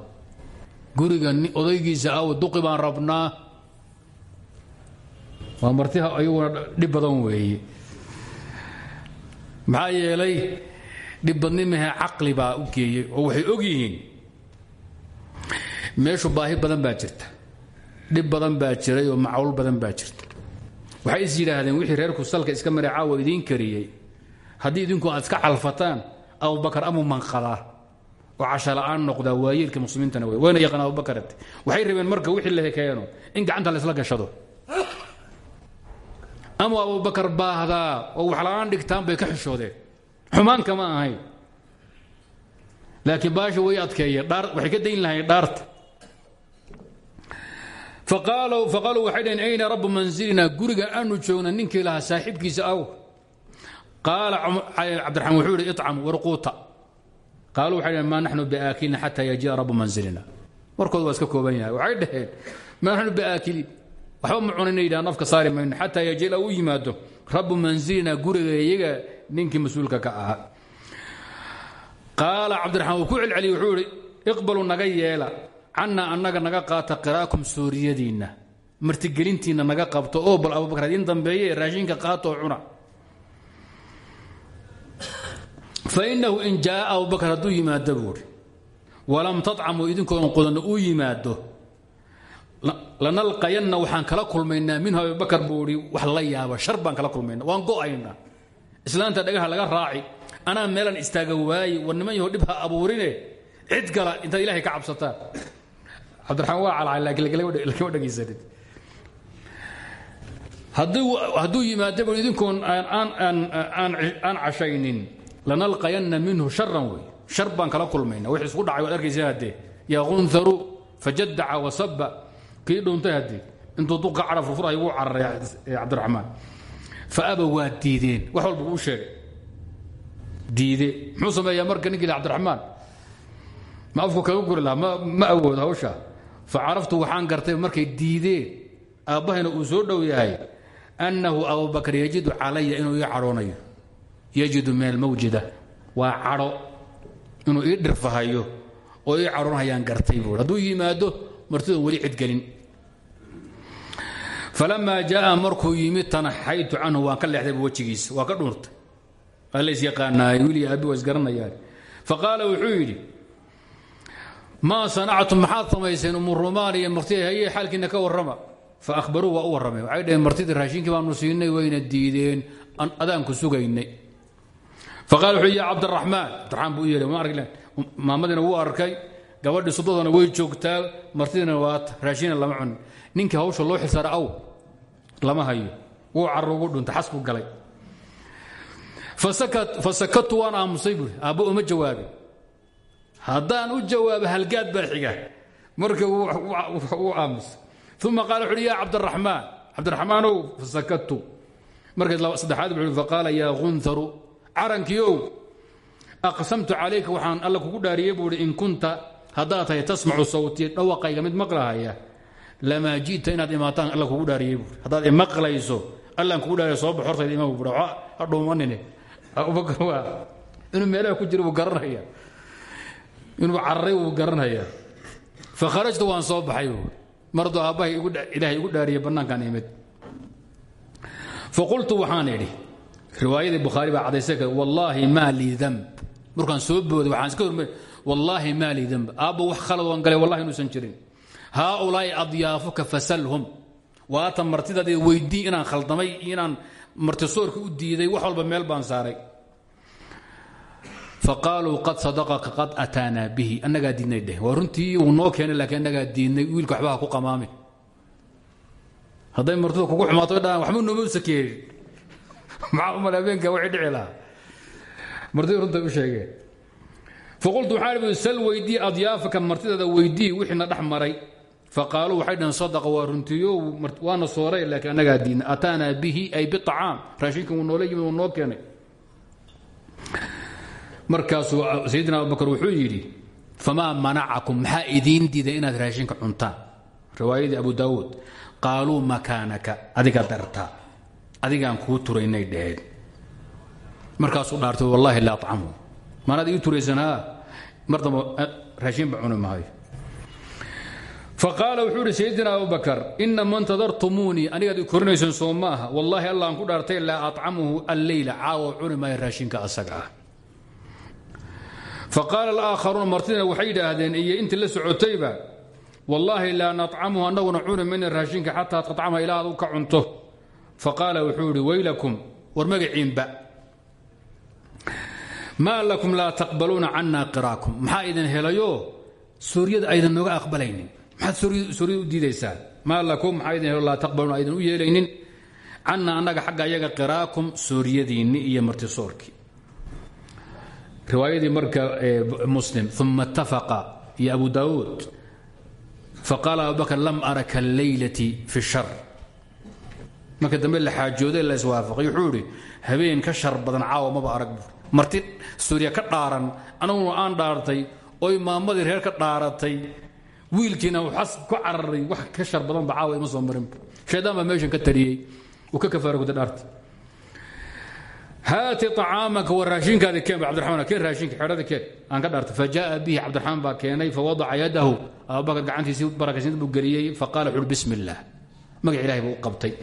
Guriga odaygiisa aw duqi baan rabnaa. Waa marti ayaguna dhib badan weeye maxaa yeelay dhib badnimahe caqli baa u geeyey oo waxay og yihiin meeshu baahi badan baa jirta. Dhib badan baa jiray oo macawl badan baa jirta. Waxay is yidhaahdeen wixii reerku salka iska maray caawa idiin kariyey. Haddii idinku aad iska calfataan abubakar amuu manqadaa oo cashala'aan noqdaa waayeelka muslimiintana wey wayna yaqaan abubakarate waxay rabeen marka wixii la keeno in gacanta la isla gashado. Ama abubakar baahdaa oo waxla'aan dhigtaan bay ka xishoodeen xumaan kama ahayn laakiin baasha way adkeeyeen waxay ka dayn lahayn dhaarta. Faqaaluu waxay dhaheen ayna rabu mansilina guriga aanu joogna ninkii lahaa saaxiibkiisa aw. Qaala cabdiraxmaan wuxuu yidhi icam warquuta qaaluu waxay dhaheen maa naxnu biaakilin xataa yajiia rabu mansilina warkooda waa iska kooban yahay. Waxay dhaheen maa naxnu biaakiliin waxba ma cunayna yidhahan afka saari mayno. Xataa yajiia u yimaado rabu mansilina guriga iyaga ninkii mas'uulka ka ahaa. Qaala cabdiraxmaan wuu ku celceliyey wuxuu iqbaluu naga yeela cannaa annaga naga qaata qiraakum suuriyadiinna martigelintiinna naga qabto. Oo bal abubakar idiin dambeeye raashinka qaata oo fainahu in jaaa abubakar hadduu yimaado buuhi walam tacamuu idinkoodan qudanna uu yimaado. Lanalqayanna waxaan kala kulmaynaa minhu abubakar buuhi wax la yaaba shar baan kala kulmayna waan go'aynaa islaanta dhagaha laga raaci anaa meelan istaaga waaye war niman yaho dhib ha abuurine. Cid gala intaad ilahay ka cabsataan cabdiraxmaan waa calcay laakiin lagama dhegaysanin hadduu yimaado bu idinkoon aan cashaynin lanalqayanna minhu sharan wey shar baan kala kulmayna. Wix isku dhacay waad arkaysa haddee yaa kunharu fajadaca wasaba kii dhuuntay haddee intuu duqa cara furfurahay wuu cararay cabdiraxmaan. Fa aba waa diideen. Wax walba uu sheegay. Diide muxuu sameeyaa marka ninkii cabdiraxmaan? Ma afku kaga guri lahaa? Ma awoodo hawsha? Fa caraftu waxaan gartay markay diideen. Aabbahayna uu soo dhow yahay. Annahu abubakar yajidu calaya inuu ii yajidu min almawjida waa cadho inuu ii dhirfahayo oo ii cadhoonhayaan gartay buui hadduu yimaado martidoon weli cidgelin. Falamaa jaaa markuu yimid tanaxaytu canhu waan ka leexdayba wejigiisa waa ka dhuurtay. Waa la isyaqaanaay wiil iyo aabi waa isgaranayaan faqaala wuxuu yidhi maa sanactum maxaad marti haye xaalkiina ka warrama? Fa ahbaruu waa u warrameen waxay dhaheen martidii raashinkii baanu wayna diideen adaanku sugaynay faqala wuxuu ya cabdiraxmaan cabdiraxmaan buu u yeehay ma arg maamadiina wuu arkay gabadhii sudadana way joogtaa martidiina waata raashina lama cunin. Ninkii hawsha loo xilsaara aw lama hayo. Wuu carar ugu dhunta xas buu galay. Fasakatu waan aamusay buui aabba uma jawaabin. Haddaan u jawaabo halgaad baa xiga marka wuu aamusay. Uma qaala wuxu uhi ya cabdiraxmaan cabdiraxmaanow fasakatu saddexaad buu faqaala yaa kunharu carankiiow aqsamtu calayka waxaan alla kugu dhaariyey buuhi in kunta haddaad tahay tasmacu sawti dhawaqayga mid maqlahaya lamaa ji'ta inaad imaataan alla kugu dhaariyey buui haddaad imaqlayso allaan kugu dhaariya soo bax hortayda imaam buui ha dhuumanine. Abubakar waa inuu meelaha ku jira garanaya inuu cararay wuu garanaya fakharajtu waan soo baxay buui marduu aabbahay ilaahay igu dhaariyey bannaankaan imid. Faqultu waxaan idhi riwaayadii bukhaari baa cadaysa wallaahi maa lii damb markaan soo booday waxaan iska hormar wallaahi maa lii damb aabba wax khalad waan galay wallahi inuusan jirin. Haaulaa'i adyaafuka fasalhum. Waata martidaadii weydii inaan khaldamay inaan martisoorka u diiday wax walba meel baan saaray. Faqaaluu qad sadaqaka qad ataanaa bihi. Annagaa diidnay dheh. Waa uu noo keenay laakiin annagaa diidnay wiilka waxba ha ku qamaamin hadday martida kugu xumaato dhaan waxba nooma maxaa umal habeenka waxay dhici lahaa. Martida runta u sheegeen faqultu waxaan sal weydii adyaafaka martideeda weydii wixiina dhex maray. Faqaaluu waxay dhaheen sadaqa waa waana sooray laakiin annagaa diidnay ataanaa bihi ay biacaam raashinka wuu noola yimid wuu sayidina abubakar wuxuu yidhi famaa manacakum maxaa idiin diiday inaad raashinka cuntaan? Abu daawuud qaaluu makaanaka adiga dartaa adigaan kuu turaynay dhaheen. Markaasuu dhaartay wallaahi la acamu maanaad ii turaysanaa mar damba raashinba cuni maayo faqaala wuxuu ihi sayidina abubakar inama ntadartumuunii anigaad i korinayseen soo ma aha. Wallaahi allah aan ku dhaartay laa aطcamuhu alleyla caawa cuni maayo raashinka asaga ah. Faqaala alaakharuuna waxay yidhaahdeen iyo intii la socotayba wallaahi laa naطcamuhu annaguna cuni mayna raashinka xataa tacama ilaa adu ka cunto faqaala wuxuu ihi weylakum war magaciinba maa lakum laa taqbaluuna cana qiraakum. Maxaa idin helayo? Suuryada aydan nooga aqbalaynin. Maxaad suuryada u diidaysaan lakum maxaa idin helo? Aydan u yeelaynin. Cana annaga xagga qiraakum suuryadiinni iyo martisoorkii riwaayadii marka muslim uma اtafaqa iyo abu daawuud. Faqaala abubakr lam ara kاllaylati fi shar marka dambe la xaajooday la iswaafaqay wuxuu habeen ka shar badan caawa maba arag marti suuriya ka dhaaran anaguna aan dhaartay oy maamadii reer ka dhaaratay wiilkiina xas ku cararay wax ka shar badanba caawa ima soo marin. Shaydaan meeshan ka tariyey uu ka kafaaraguda dhaarta. Haati acaamaka wa raashinkaadi keen ba cabdiramaan keen raashinka xeedhada keen aan ka dhaartay. Fa jaaa bihi cabdiraxmaan keenay fawadaca yadahu abubakar gacantiisii barakaysan buu geliyey faqala wuxuuhi bismi illaah magac ilahay buu qabtay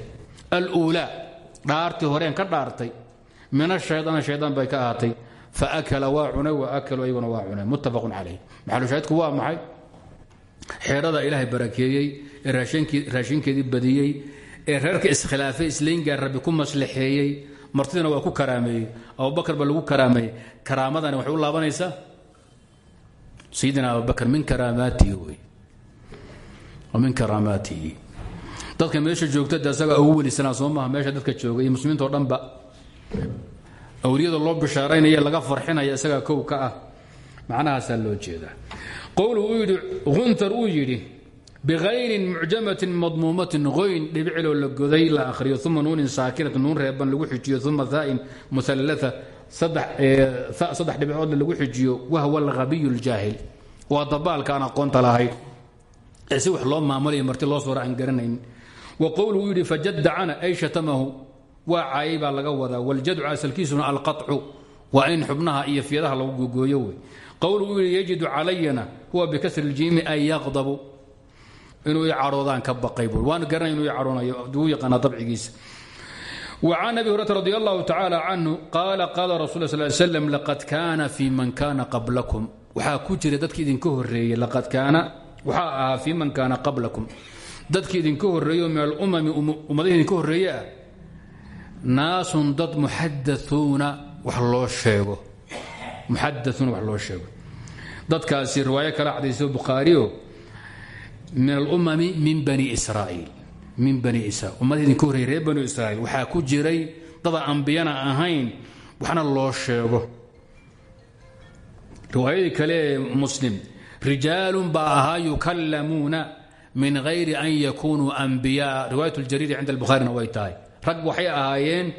aluulaa dhaartii horeen ka dhaartay min ashayaan shaydaan bay ka ahaatay. Faakala waa cunay wa akalu ayaguna waa cunay. Muttafaqun calayh maxalushaahidku waa maxay? Xeedhada ilaahay barakeeyey ee raashinkeedii badiyey ee reerka iskhilaafay islayngaar rabbi ku maslaxeeyey martidina waa ku karaameeyey. Abubakar ba lagu karaameeyey karaamadani waxay u laabanaysaa? Sayidina abubakar min karaamaatihi wey. Min karaamaatihi dadka meesha joogta de asaga ugu welisanaa soo meesha dadka jooga iyo muslimiinto dhanba. Awliyada loo bishaaraynaya laga farxinaya isagaa kow ka ah macnahaasaa loo jeedaa. Qowlu uu yidhi huntar uu yidhi bikayrin mucjamatin madmuumatin qoyn dhibiciloo la akhriyo uma nuunin saakinatin nuun reeban lagu xijiyo uma haain muallaa saddex dhibcoodle lagu xijiyo wahwa alhabiyu ljaahil waa dabaalka aan aqoonta lahayn. Ee si wax loo maamulaya marti loo soora aan garanayn wa qowlu uu yidhi fajadda cana ay shatamahu waa caayay baa laga wadaa waljadcu asalkiisuna alqaطcu waa in xubnaha iyo fiyadaha lagu gogooyo wey qowlu uu yidhi yajidu calayana huwa bikasri اljiimi an yaqdabu inuu i caroodaan ka baqay buur waan garanay inuu i caroonayo duu yaqaanaa dabcigiisa وعن أبي هريرة رضي الله تعالى عنه قال قال رسول الله صلى الله عليه وسلم لقد كان في من كان قبلكم waxaa ku jira dadki idinka horeeyey laqad kaana waxaa ahaa fii man kaana qablakum dadki idinka horeeyo min alumami ummadahi idinka horeeye naasun dad muxadauuna wax loo sheego. Muxadauuna wax loo sheego. Dadkaasi riwaayo kala cadayso bukhaariyo min alumami min bani israa'iil min bani israil ummadii idinka horreeyey reer bani israa'iil. Waxaa ku jiray dada ambiyana ahayn waxna loo sheego. Riwaayadii kale muslim rijaalun baa ahaa min hayri an yakunuu ambiyaa riwaayat ljariiri cinda albukhaarina way tahay. Rag waxay ahaayeen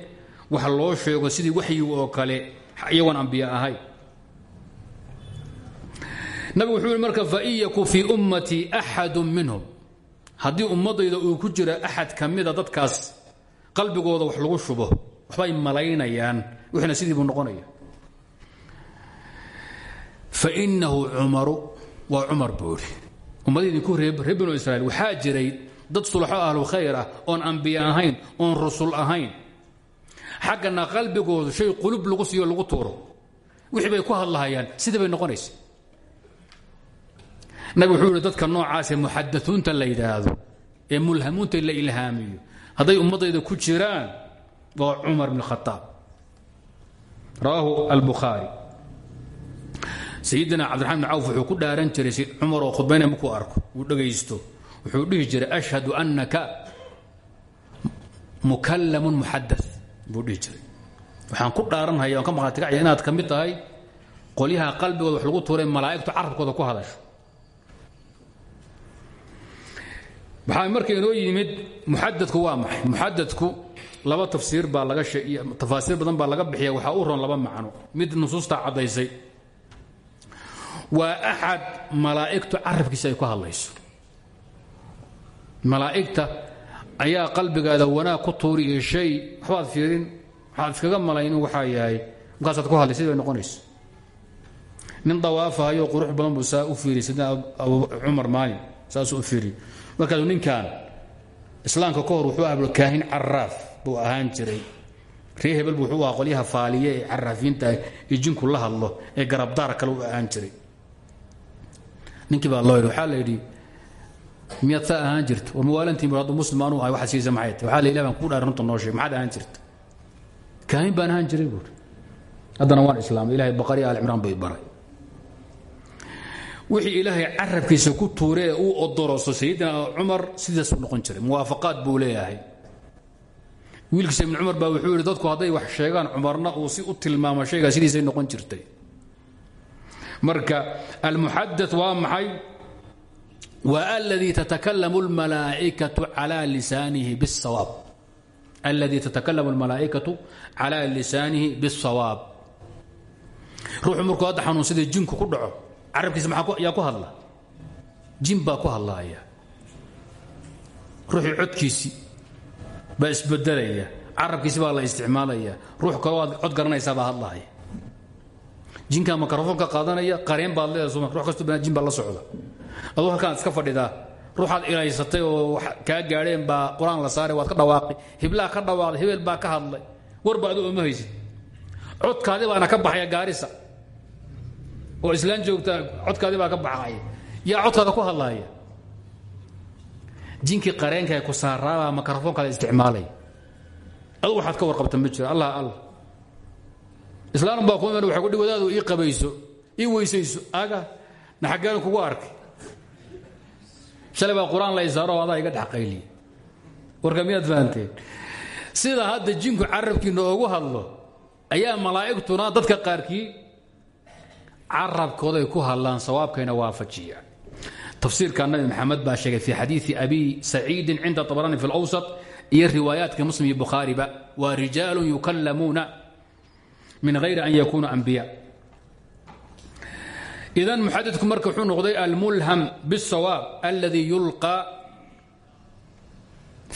wax loo sheego sidii waxyigu oo kale iyagoon ambiya ahay. Nabigu wuxuu yihi marka fain yakun fii ummatii minhum. Haddii ummadayda uu ku jira axad ka mida dadkaas qalbigooda wax lagu shubo waxbay malaynayaan wixna sidii buu noqonaya fainahu cumaru waa cumar buu idhi ummadidinku reer banu israiil waxaa jiray dad sulaxo ahlu khayr ah oon ambiye ahayn oon rusul ahayn. Xaggana qalbigoodu shay qulub lagu siiyo lagu tuuro. Wixii bay ku hadlahayaan sidii bay noqonaysa. Nabig wuxuu yihi dadka noocaasee muxadauunta la yidhaahdo ee mulhamuunta la ilhaamiyo hadday ummadayda ku jiraan waa cumar bn khaaab rawaahu albukhaari sayidina cabdiraxman bn cawf wuxuu ku dhaaran jiray cumar oo khudbaynaya markuu arko. Uu dhegaysto wuxuu dhihi jiray ashhadu annaka mukallamun muxada buu dhihi jiray. Waxaan ku dhaaranhaya aan ka maqaatigacaya inaad ka tahay qolyaha qalbigooda wax lagu tuuray malaa'igtu carabkooda ku hadasho. Waxaa marka inoo yimid muxadadku waa maxay? Muxadadku laba tafsiir baa laga tafaasiir badan baa laga bixiya waxaa u ron laba macno. Mid nusuusta caddaysay waa axad malaa'igtu carabkiisa ay ku hadlayso. Malaa'igta ayaa qalbigaada wanaag ku tuuri iyo shay waxbaad fiirin waxaad iskaga malayn in waxaa yahay markaasaad ku hadlay sidii noqonayso nin dawaafahayo qurux badan buu saa u fiiray sidna cumar maalin saasuu u fiiriy markaasuu ninkan islaamka ka hor wuxuu ahaa kaahin caraaf buu ahaan jiray. Ree wuxuu ahaa qolyaha faaliye ee caraafiinta ee jinku la hadlo ee garabdaar kale u ahaan jiray ninkii baa loo yidhi waxaa la yidhi miyaad saa ahaan jirta war mawaalantiin bu haddu muslim anuu ahay waxaad siisa la ilah baan kuu sheeg maxaad ahaan jirta kaahin baan ahaan jiray buuri haddana waan islaamay ilahay baqari al cimraan bay baray. Wixii ilaahay carabkiisa ku tuure uu odoroso sayidina cumar sidaasuu noqon jiray muwaafaqaad buu wiilkiisa ibn cumar baa wuxuu yidhi dadku hadday wax sheegaan cumarna uu si u tilmaamo shaygaa sidiisay noqon jirtay marka almuxada waa maxay waa aladii tatakalamu اlmalaa'ikatu calى lisaanihi bالsawaab aladii tatakalamu اlmalaa'ikatu calى lisaanihi bالsawaab ruuxu markuu hadda xanuunsadii jinku ku dhaco carabkiisa yaa ku hadla jin baa ku hadlaaya ruuxii codkiisii baa isbedelaya carabkiisi baa la isticmaalaya ruux kaloo aad cod garanaysaa baa hadlahaya jinkaa makrofoonka qaadanaya qareen baad leedahay ruux kastoo banaa jin baa la socda. Aduu halkaan iska fadhidaa ruuxaad ilaysatay oo kaa gaadheen baa qur'aan la saaray waad ka dhawaaqay hiblaa ka dhawaaqday hebel baa ka hadlay warba adu oma haysid. Codkaadi baana ka baxaya gaarisa. Oo islaan joogta codkaadi baa ka baxaya. Yaa codkaada ku hadlaaya? Jinkii qareenka ku saaraabaa makrofoonkaada isticmaalay. Adu waxaad ka warqabta ma allah allah islaam baa ku iman waxay kudhi wadaadu ii qabayso ii weysayso aga naxaggaan kugu arkay. Shalay baa la isaaro adaa iga dhex qayliya warka miyaad sida hadda jinku carabkiina oogu hadlo ayaa malaa'igtuna dadka qaarkii carabkooday ku hadlaan sawaabkayna waafajiya tafsiirka nabi maxamed baa sheegay fi xadiii abi saciidin cinda abrani fi اlawsط iyo riwaayaadka muslim iyo bukhaariba waa yukallamuuna min hayri an yakunuu anbiya idan muxadidku marka wuxuu noqday almulham bالsawaab اladii yulqى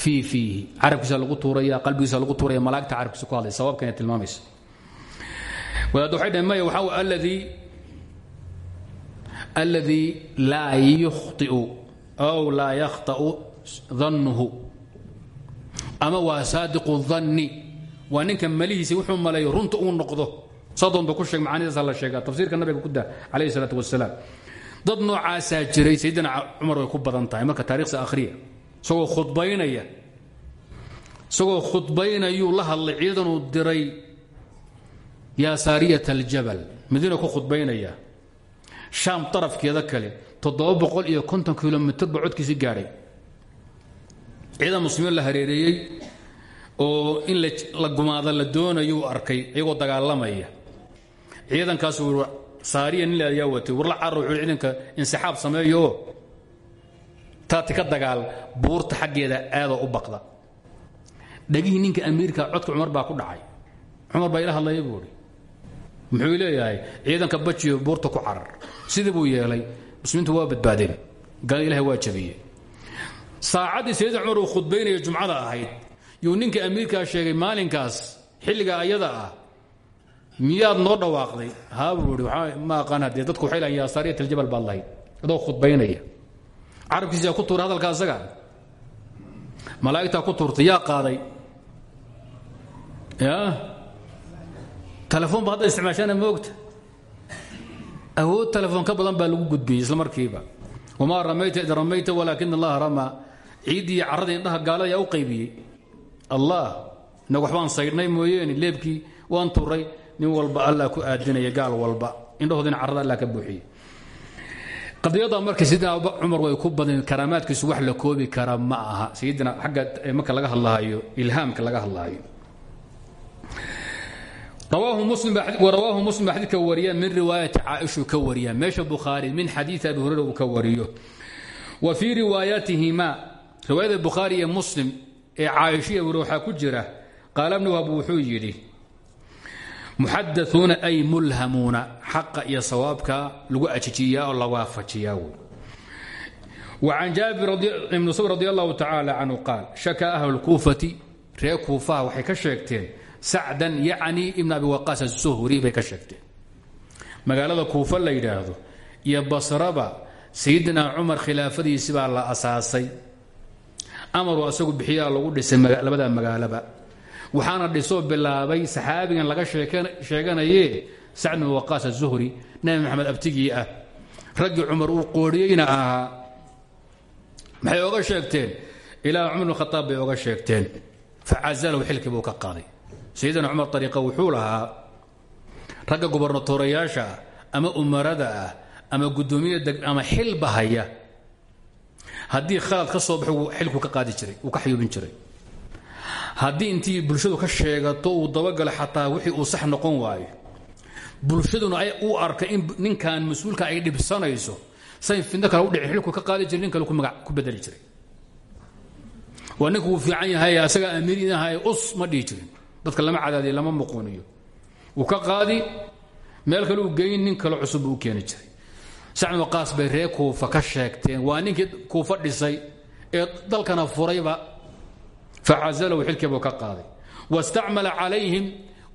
fii fiihi carabkiisa lagu tuuraya qalbigiisa lagu tuuraya malaagta carabkiisa ku hadlay sawaabkayna tilmaamaysa wadaad waxay dhaheen maya waxaa aladii اladي laa yukhطiu أw laa yakhtأu dannuhu ama waa saadiqu الdanni waa ninka malihiisi wuxuu maleeyo runta uu noqdo. Sadoonba ku sheeg macaanidaasa la sheegaa. Tafsiirka nabiga ku dah calayhi isalaat wasalaam dad noocaasaa jiray sayidina cumar ku badan marka taarikhsa akhriya. Isagoo khudbaynaya isagoo khudbaynayuu la hadlay ciidanuu diray yaa saariyat aljabal madiina ku khudbaynaya. Shaam darafkeeda kale toddoba boqol iyo konton kilomitir ba codkiisi ciidan muslimiin la hareereeyey oo in la gumaada la doonayo u arkay iyagoo dagaalamaya. Ciidankaas uu saariya nin ayaa watay warla carro wuxuu ciidanka insixaab sameeyo. Taati ka dagaal buurta xaggeeda aadoo u baqda. Dhegihii ninka amiirka codka cumar baa ku dhacay. Cumar baa ila hadlaya buuhi muxuu leeyahay ciidanka bajiyo buurta ku carar. Sidii buu yeelay muslimiintu waa badbaadeen. Gaal ilahay waa jabiyey. Saacaddii sayidna uu khudbaynaya jumcada ahayd yuu ninka amiirkaa sheegay maalinkaas xilligaa ayada ah miyaad noo dhawaaqday? Haa buu ihi ma aqaan haddee dadku waxay lahan yaa saariyat aljabal baad lahayd. Adoo khudbaynaya. Carabkiisa ku tuuray hadalka asaga? Malaa'igtaa ku tuurtay qaaday. Ya? Telefoon ba hadda isticmaashaana moogta awood telefoon ka badan baa lagu gudbiyey isla markiiba. Wamaa ramayta id ramayta walaakin allaha ramaa ciiddii indhaha gaalada yaa u qaybiyey allah inagu waxbaan saydhnay mooyeene leebkii waan turay nin walba allah ku aadinaya gaal walba. Indhahoodina carrada allah ka buuxiyey qadiyada marka sayidina cumar way ku badeen karaamaadkiisu wax la koobi kara ma aha. Sayidina xagga marka laga hadlahayo ilhaamka laga hadlahayo rawaahu muslim xadiidka wariya min riwaayati caaishuu ka wariya meesha bukhaari min xadiii abi hurayra uu ka wariyo. Wa fii riwaayatihima ee caaishiya wari waxaa ku jira qaala bnu wahab wuxuu yidhi muxadauuna ay mulhamuuna xaqa iyo sawaabka lagu ajijiyaa oo la waafajiyaa wy وcan jaabir ibn sbr radi allahu tacaala canhu qaal shaka ahlu اlkuufati reer kuufaha waxay ka sheegteen sacdan yacni ibn abi waqaas azuhri bay ka sheegteen. Magaalada kuufa la yidhaahdo iyo basraba sayidina cumar khilaafadiisi baa la asaasay amaru asagu bixiyaa lagu dhisay labada magaalaba. Waxaana dhisoo bilaabay saxaabigan laga sheeganaye sacd bin waqaas azuhri nabi maxamed abtigii ah. Raggii cumar uu qooriyeyna ahaa. Maxay oga sheegteen? Ilaa cumar bin khaaab bay oga sheegteen. Facazalahu xilkii buu ka qaaday. Sayidina cumar ariiqa wuxuu lahaa ragga gobernatorayaasha ah ama umarada ah ama guddoomiya ama xilba haya haddii khalad ka soo baxo xilku ka qaadi jiray uu ka xayuubin jiray. Haddii intii bulshadu ka sheegato uu dabagalo xataa wixii uu sax noqon waayo. Bulshaduna u arka in ninkan mas'uulka ay dhibsanayso say fidno kale udhici xilku ka qaadi jiray nin kale ku bedeli jiray. Waa fiican yahay asaga amiirinahay us ma dhihi dadka lama cadaadiyo lama muquuniyo uu ka qaadi meel kale uu geyn nin kale cusub buu u jiray sacd waqaas bay reer kuufa ka sheegteen waa ninkii kuufa dhisay ee dalkana furayba facazalahu xilkiibuu ka qaaday. Wastacmala calayhim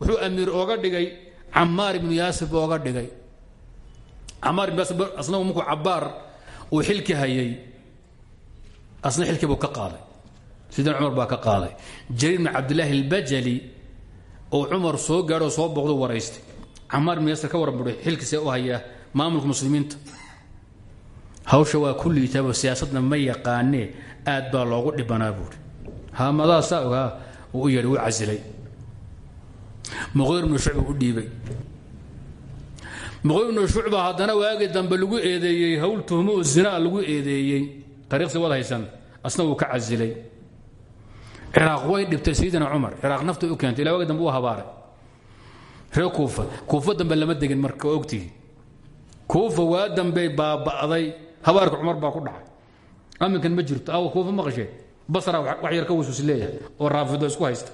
wuxuu amiir ooga dhigay camaar ibnu yaasir oga dhigay. Camaar ibnu yaasir asnagu markuu cabaar uu xilki hayay asna xilkii buu ka qaaday. Sidina cumar baa ka qaaday. Jariir bn cabdillaahi albajali oo cumar soo gaadho soo booqdo waraystay. Camaar ibnu yaasir ka waran xilkiisee u hayaa maamulka muslimiinta. Hawsha waa ku liitaabo siyaasadna ma yaqaanee aad baa loogu dhibanaa buuri. Haamadaa saa ogaa uu u yeedhay u casilay muqir ibnu shucba u dhiibay. Muqir ibnu shucba haddana waagii dambe lagu eedeeyey hawl oo zinaa lagu eedeeyey. Taariikhsi wad haysan asna wuu ka casilay ciraaq way dhibtay sayidina cumar. Ciraaq naftay u keentay ila waagi dambe u habaaray. Reer kuufa dambe lama degin marka waa kuufa waa dambey baaba'day. Habaarka cumar baa ku dhacay. Aminkan ma jirto. Aw kuufa maqashee basra wax yar ka wasuus leeyahay oo raafido isku haysta.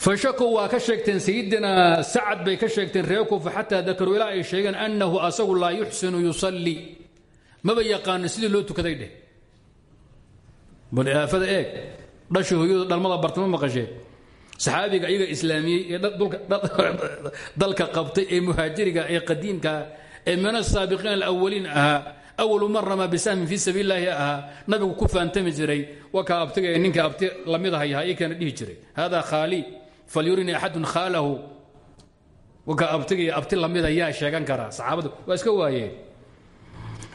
Fashakow waa ka sheegteen sayidina sacad bay ka sheegteen reer kuufa xataa dakaruu ilaa ay sheegeen annahu asagu laa yuxsinu yusallii maba yaqaano sidii loo tukaday dheh. Bal aafada eeg. Dhashii hooyadu dhalmada bartama maqashee saxaabiga iyaga islaamiyey ee <laughs> dalka qabtay ee muhaajiriga ee qadiimka ee min asaabiqiin alawaliin ahaa awalu man rama bisahmin fii sabiil illaahi nabigu ku faantami jiray waa kaa abtiga ninka abti la mid ahayaha ikeena dhihi jiray. Hada khaali falyurini axadun khaalahu wakaa abtiga abti lamida yaa sheegan karaa saxaabadu waa iska waayeen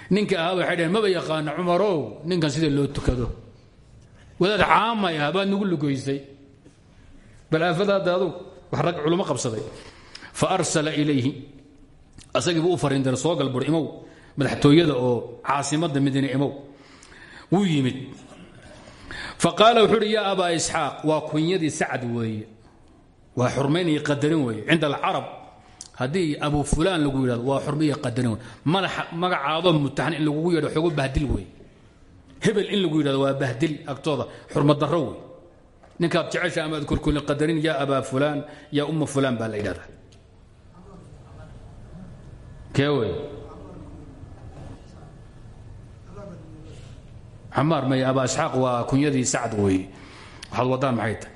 ninka ahaa waxay dhaheen maba yaqaana cumarow ninkan sida loo tukado? Wadaad caamay ah baad nagu lugoysay balaafadaada adug wax rag culummo qabsaday fa arsala ilayhi. Asagiibu u fariindiray soo galbur imow madaxtooyada oo caasimadda madiine imow. Wuu yimid. Fa qaala wuxuu uhi yaa abaa isxaaq waa kunyadii sacad weeye. Waa xurmayn iyo qadarin weeye. Cinda alcarab haddii abu fulaan lagu yidhahdo waa xurma iyo qadarin wey madaxa magacaadoo mutaxan in lagugu yeedho xoogo bahdil weeye. Hebel in lagu yidhahdo waa bahdil agtooda xurmadarro wey ninkaad jecesha ama ad kulkulin qadarin yaa abaa fulaan yaa umma fulaan baa la yidhahdaa. Kee wey? Xamaar may abaa isxaaq waa kunyadii sacd weeye waxaad wadaan maxay tahay?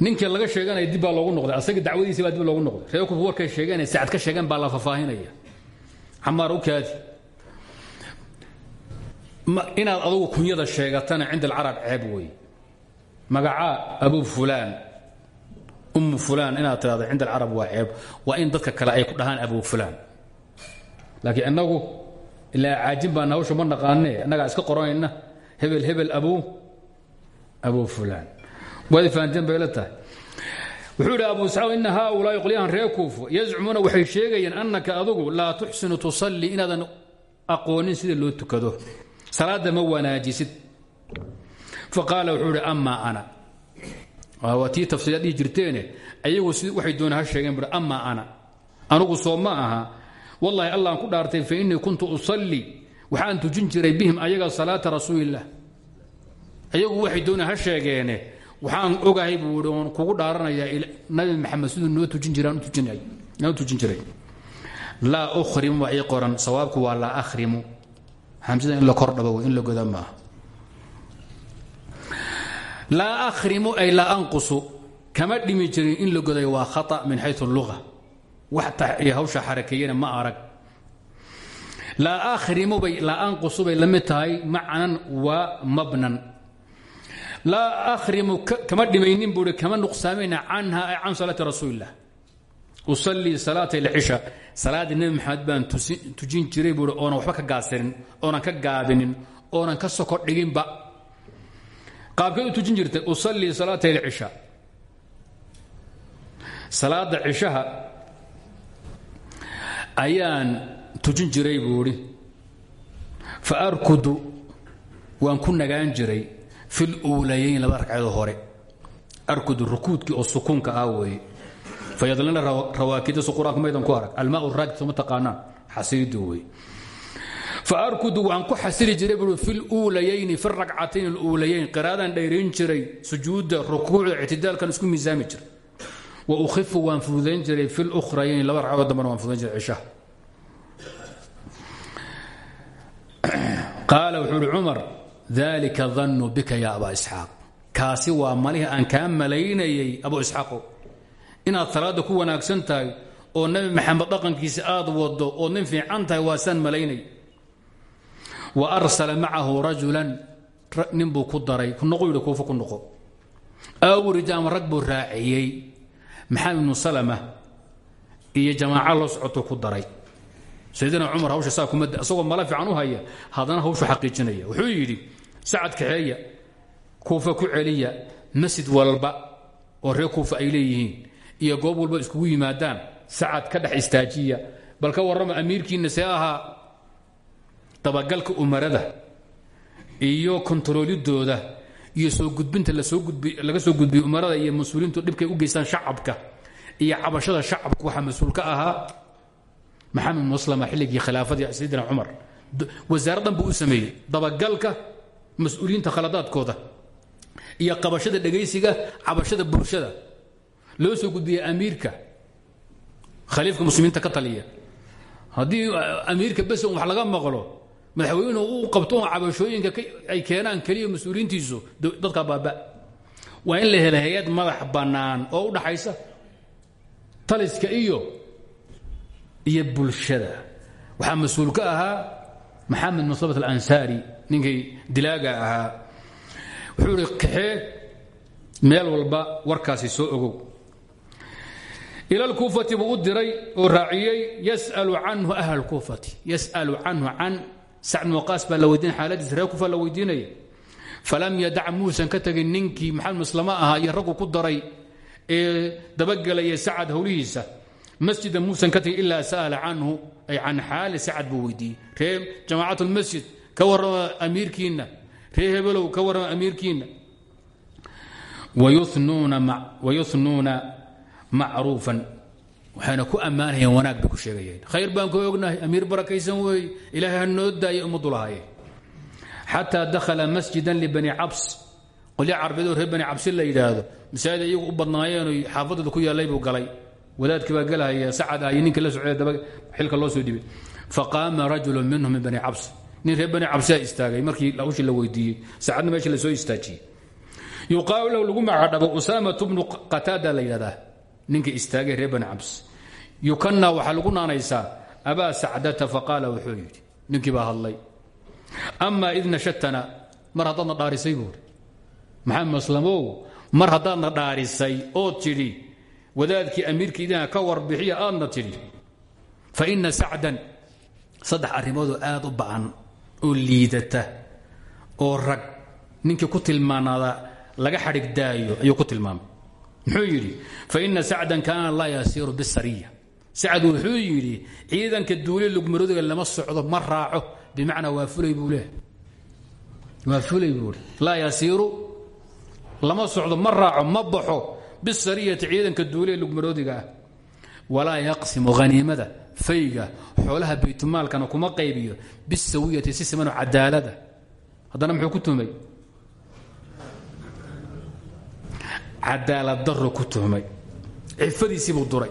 Ninkii laga sheeganaya dib baa loogu noqday. Asaga dacwadiisi baa dib loogu noqday. Reer kufa warkay sheegeen sacad ka sheegeen baa la fafaahinaya xamaar u kaadi inaad adugu kunyada sheegatana cinda alcarab ceeb wey magacaa abu fulaan ummu fulaan inaad tirahdo cinda alcarab waa ceeb. Waa in dadka kale ay ku dhahaan abu fulaan. Laakiin inagu ilaa caajin baan hawsha ma naqaane innagaa iska qoranayna hebel hebel abu abu fulaan. Waad fahanteen bay wuxuu idhi abu isxaaq ina haaulaai qolyahan reer kuufo yazcumuuna waxay sheegayeen annaka adugu laa tuxsinu tusallii inaadan aqoonin sida loo tukado salaadda ma wanaajisid. Faqaala wuxuu amaa ana. Waa tii tafsiiraad dhihi jirteene ayagu waxay dooneen ha sheegeen buhi amaa ana. Anugu soo aha wallahi allaan ku dhaartay fa innii kuntu usallii waxaan tujin jiray bihim ayaga salaata rasuuliillah ayagu waxay dooneen ha sheegeene waxaan ogahay buu i oon kugu dhaaranayaa nabi maxamed siduu noo tujin jiraan u tujin jiray. Laa waa ii qoran sawaabku waa laa xamsada in la kor dhabo in la goda maaha. Laa ay laa anqusu. Kama dhimi jirin in la goday waa khata min xayu luga wax hawsha xarakeeyana ma arag. Laa akhrimubay laa anqusubay la mid tahay macnan waa mabnan. Laa akhrimu kama dhimaynin buui kama nuqsaamayna canha ay can salaati rasuuli illah usalii salaata alcisha salaaddii nebi maxamed baan tujin jiray buui oonan waxba ka gaasirin oonan ka gaabinin oonan ka soko dhiginba. Qaabkay u tujin jirtay usalii salaata alcisha salaada cishaha ayaan tujin jiray buuhi fa arkudu waan ku nagaan jiray fi luulayayn laba hore. Arkudu rukuudkii oo sukuunka ah fayadlina rawaakiddasu qur'aanku maydan ku arag almaa raakid soma taqaanaan xasiidu wey faarkudu waan ku xasili jiray bui fi luulayayni fi rakcatayn اluulayayn qiraadaan dhayrayn jiray sujuudda rukuucda ictidaalkan isku miisaami jiray wa ukhifu waan fududayn jiray fi lukhrayayn laba ragcadood dambana waan fududayn jiray cishaha qaala wuxuu uhi cumar dalika bika ya aba isxaaq kaasi waa malihii aan kaa malaynayay abu isxaaqo inaad salaadda ku wanaagsan tahay oo nebi maxamed dhaqankiisa aad wado oo nin fiican tahay waasaan malaynay. Wa arsala macahu rajulan nin buu ku daray kunoqu yidhi kuufa ku noqo. Awrijaama rag buu maxamed ibnu salama iyo jamaaco loo socotuu ku daray. Sayidina cumar hawsha saa kuma isagoo mala fiican u haya haddana hawshu xaqiijinaya. Wuxuu yidhi sacad kaxeeya kuufa ku celiya masjid walba oo reer kuufa ay leeyihiin iyo goob walba iskugu yimaadaan sacad ka dhex istaajiya. Bal ka warrama amiirkiinna see ahaa dabagalka umarada iyo kontaroolidooda iyo soo gudbinta laga soo gudbiyo umarada iyo mas'uuliintu u geystaan shacabka iyo cabashada shacabka waxaa mas'uul ka ahaa maxamed muslama xilligii khilaafadii sayidina cumar. Wasaaraddan buu u dabagalka mas'uuliyiinta khaladaadkooda iyo qabashada dhegaysiga cabashada bulshada loo soo gudbiya amiirka khaliifka muslimiinta ka taliya. Haddii amiirka bes wax laga maqlo madaxweynuhu uu qabto cabashooyinka ay keenaan keliya mas'uuliyiintiisu dadka baaba. Waa in la hela hay'ad madax bannaan oo u dhaxaysa taliska iyo iyo bulshada. Waxaa mas'uul ka ahaa maxamed musabat alansaari ninkii dilaaga ahaa. Wuxuu ihi meel walba warkaasi soo ogow ila lkuufati buu u diray oo raaciyey yasalu canhu ahl kuufati yasalu canhu can sacd waqaas baa la weydiinaya xaaladiisa reer kuufa la falam yadac muusan ka tegin ninkii maxamed muslama ahaa ku daray ee dabagelaya sacad howlihiisa masjida muusan ka sa'ala canhu ay can xaali sacad buu weydiiyey ree jamaacat lmasjid ka warrama amiirkiinna ree hebelow ka warrama amiirkiinna wayunuuna macruufan waxayna ku ammaanayeen wanaag ku sheegayeen. Khayr baan ku ognahay amiir barakaysan weeye ilaahay ha noo daaya ummaddu xataa dakhala masjidan libani cabs qolya carbeedoo reer bani cabsi la yidhaahdo masaajid iyagu u badnaayeenoo xaafadooda ku yaallay buu galay. Wadaadkii baa galahaya sacad ah la socday daba xilka loo soo dhibay faqaama rajulu minhum min bani cabs. Nin bani cabsiaa istaagay markii hawshii la weydiiyey sacadna meesha la soo istaajiyey. Yuqaalu lahu lagu magacdhabo usaamatu bnu qataada la yidhahdaa ninkii istaagay reer bani cabs. Yukanna waxaa lagu naanaysaa abaa sacdata? Faqaala wuxuu yidhi. Ninkii baa hadlay. Amaa id nashatana mar haddaadna dhaarisay buuri maxamed maslamow mar haddaadna dhaarisay ood tidhi wadaadkii amiirkii idina ka warbixiya aadna tidhi. Fa ina sacdan saddex arrimoodoo aad u ba'an oo liidata oo rag ninkii ku tilmaanaada laga xadhig daayo ayuu ku tilmaamay muxuu yidhi fa ina sacdan kaana laa yasiiru bisariya. Sacad wuxuu yidhi ciidanka duule lugmarodiga lama socdo ma raaco. Bimacnaa waa fulay buu waa fulay buu laa yasiiru lama socdo ma raaco ma baxo. Bisariyati ciidanka duule lugmaroodiga ah. Yaqsimu haniimada fayga xoolaha baytulmaalkana kuma qaybiyo. Bisawiyati si simano cadaalada haddana muxuu ku tuhmay cadaalad daro ku tuhmay. Cifadiisiibuu duray.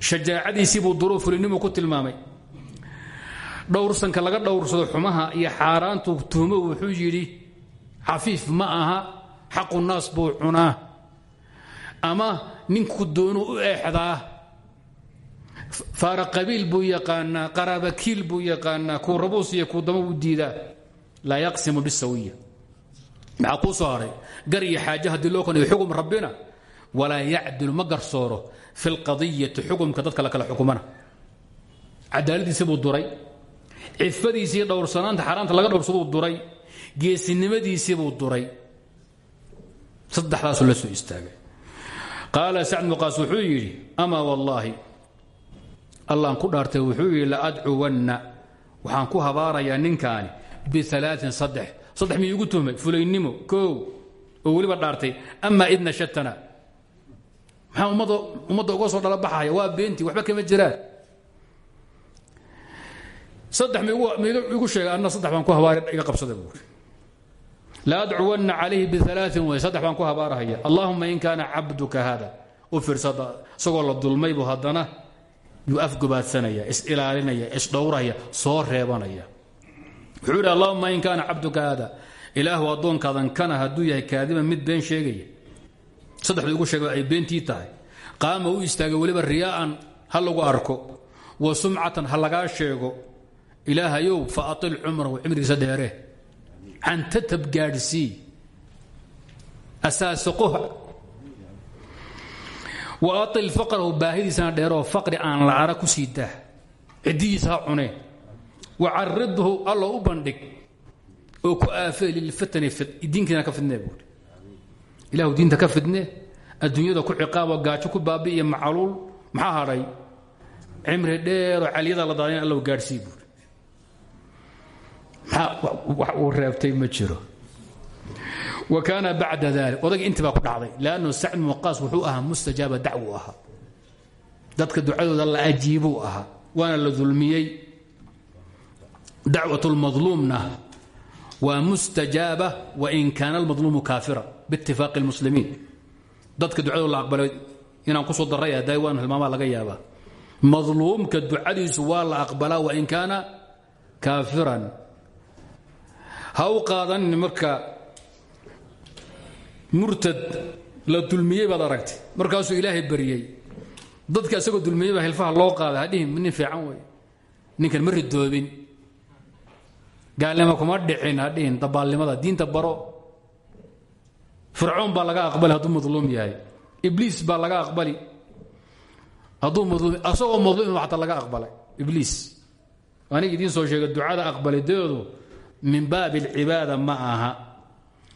Shajaacadiisiibuu duroo fulinimuu ku tilmaamay. Dhowrsanka laga dhowrsado xumaha iyo xaaraantu tuhmo wuxuu yidhi xafiif ma aha xaqu naas buu cunaa. Ama ninku doonu u eexdaa. Faara qabiil buu yaqaanaa qaraabakiil buu yaqaanaa kuu rabuus iyo kuu dama buu diidaa. Laa yaqsimu bisawiya maxaa kuu soo haray gar iyo xaaje haddii loo konayo xugum rabbina walaa yacdilu ma garsooro fi lqadiyati xukumka dadka la kala xukumana. Cadaaladiisi buu duray cifadiisii dhowrsanaanta xaaraanta laga dhowrsaduu duray geesinimadiisii buu duray. Saddexdaasuu la soo istaagay. Qaala sacd muqaas wuxuu yidhi amaa wallaahi ku dhaartay wuxuu yidhi la adcuwanna waxaan ku habaarayaa ninkaani bialaain saddex saddex miyuu igu tuhmay fulaynimo koow oo weliba dhaartay amaa idna shatana maxaa ummadda uga soo dhala baxaya? Waa beentii waxba kama jiraan. Saddex miigu sheegay anna saddex baan ku habaar iga qabsada buuri la adcuwanna calayhi bialaain way saddex baan ku habaarahaya. Allahuma in kaana cabduka hada u fiirsada isagoo la dulmay buu haddana yuu afgobaadsanaya is-ilaalinaya isdhowraya soo reebanaya wuxuu yidhi allahuma in kaana cabduka hada ilaahu addoonkaadan kana hadduu yahay kaadiban mid been sheegaya. Saddexdu igu sheega ay beentii tahay. Qaama u istaagay weliba riyaa'an ha lagu arko wa sumcatan ha lagaa sheego. Ilaahayow fa atil cumrahu cimrigiisa dheere. Cantatab gaadhsii asaasaqoh wa atil faqrahu baahidiisana dheeroo faqri aan la ara ku sii daa ciddihiisa ha cunee wa caridhu allo u bandhig oo ku aafee lilfitani diinkiina ka fidnee buuri ilahu diinta ka fidne adduunyada ku ciqaaboo gaajo ku baabi'iyo macaluul maxaa hadhay cimri dheeroo caliyada la daadayn allow gaadhsii buuri wax uu reebtay ma jiro wa kaana bacda dalik odayga intii ku dhacday lannu sacd muqaas wuxuu ahaa mustajaaba dacwu dadka ducadooda la ajiibuu ahaa waana la dulmiyey dacwat lmadluumna waa mustajaaba wain kaana almadluumu kaafira biitifaaqi اlmuslimiin dadka ducadooda la aqbalay inaan ku soo daraya daywaan hilmaamaa laga yaabaa madluumka ducadiisu waa la aqbalaa wain kaana kaafiran ha u qaadanin marka murtad la dulmiyey baad aragtay markaasuu ilaahay baryey dadka isagoo dulmiyey baa hilfaha loo qaaday hadhihin nin fiican wey ninkan ma ridoobin gaalnimo kuma dhicin hadhihin dabaalnimada diinta baro. Fircoon baa laga aqbali hadduu madluum yahay. Ibliis baa laga aqbali. Hadduu madluum asagoo madluum xataa laga aqbalay. Ibliis. Aniga idiin soo sheegay ducada aqbalideedu min baabi alcibaada ma aha.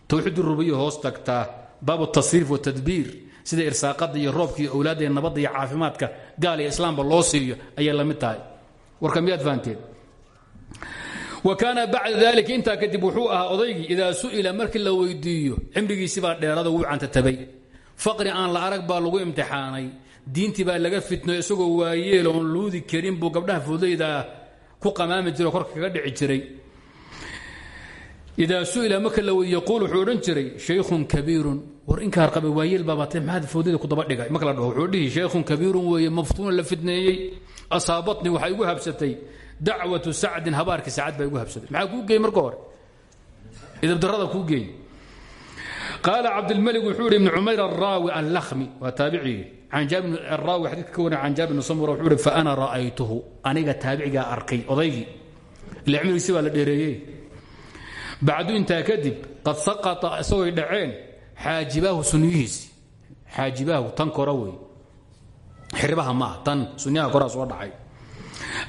Towxiid rubiya hoos tagtaa baabu tasriif watadbiir sida irsaaqada iyo roobka iyo owlaadda iyo caafimaadka gaal iyo islaamba loo siiyo ayay la mid tahay wa kaana bacda dalika intaa kadib wuxuu ahaa odaygii idaa su'ila markii la weydiiyo cimrigiisii baa dheerada wuu cantatabay. Faqri aan la arag baa lagu imtixaanay. Diintii baa laga fitnoy isagoo waayeel oon luudi karin buu gabdhaha fudaydaa ku qamaami jiro korka kaga dhici jiray. Idaa su'ila marka la weydiiyo quul wuxuu odhan jiray shaykhun kabiirun. War inkaar qabe waayeel baabaatee maxaad fawdada ku daba dhigay? Marka la dhaho wuxuu dhihi shaykhun kabiirun dacwatu sacdin habaarkii saacad baa igu habsatay. Maxaa kuu geey marka hore? Idabdarrada kuu geey qaala cabdilmalik wuxuu yidhi ibnu cumayr araawi allakhmi. Waa taabicigii araawi xadiidka ka waran can jaabir bn samura wuxuu yidhi fa ana ra'aytuhu. Aniga taabicigaa arkay odaygii. Ile cimrigiisi baa la dheereeyey. Bacdu intaa kadib qad saqata isagoy dhaceen xaajibaahu sunniyihiisi xaajibaahu tan kora wey tan sunniyaha koraa soo dhacay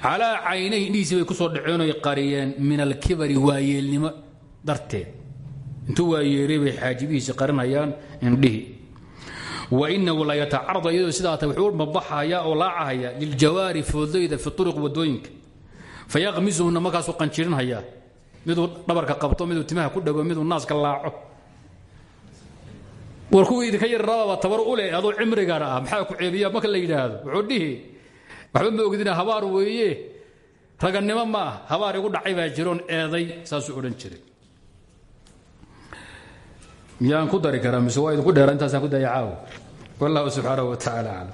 calaa caynay indhihiisii bay ku soo dhaceenooy qariyeen min alkibari waayeelnimo darteed. Intuu waayeelay bay xaajibihiisi qarinayaan indhihi. Wa inahu la yatacarada iyadoo sidaa ta wuxuu mabaxaya oo laacahaya liljawaari foodlayda fi turuq waddooyinka fayaqmisuhuna markaasuu qanjirinhayaa miduu dhabarka qabto miduu timaha ku dhago miduu naaska laaco. War kuwii idinka yarraababa tabar u leh adoo cimrigana ah. Maxaa ku ceebiya marka la yidhaahdo wuxuu dhihi waxba ma ogdina habaar weeye. Ragannimo ma ah habaar dhacay baa jiroon eeday saasuu odhan jiray. Miyaan ku dari karaa mise waa idinku dheera intaasaan ku caawo wallahu subxaanahu wa tacaala aclam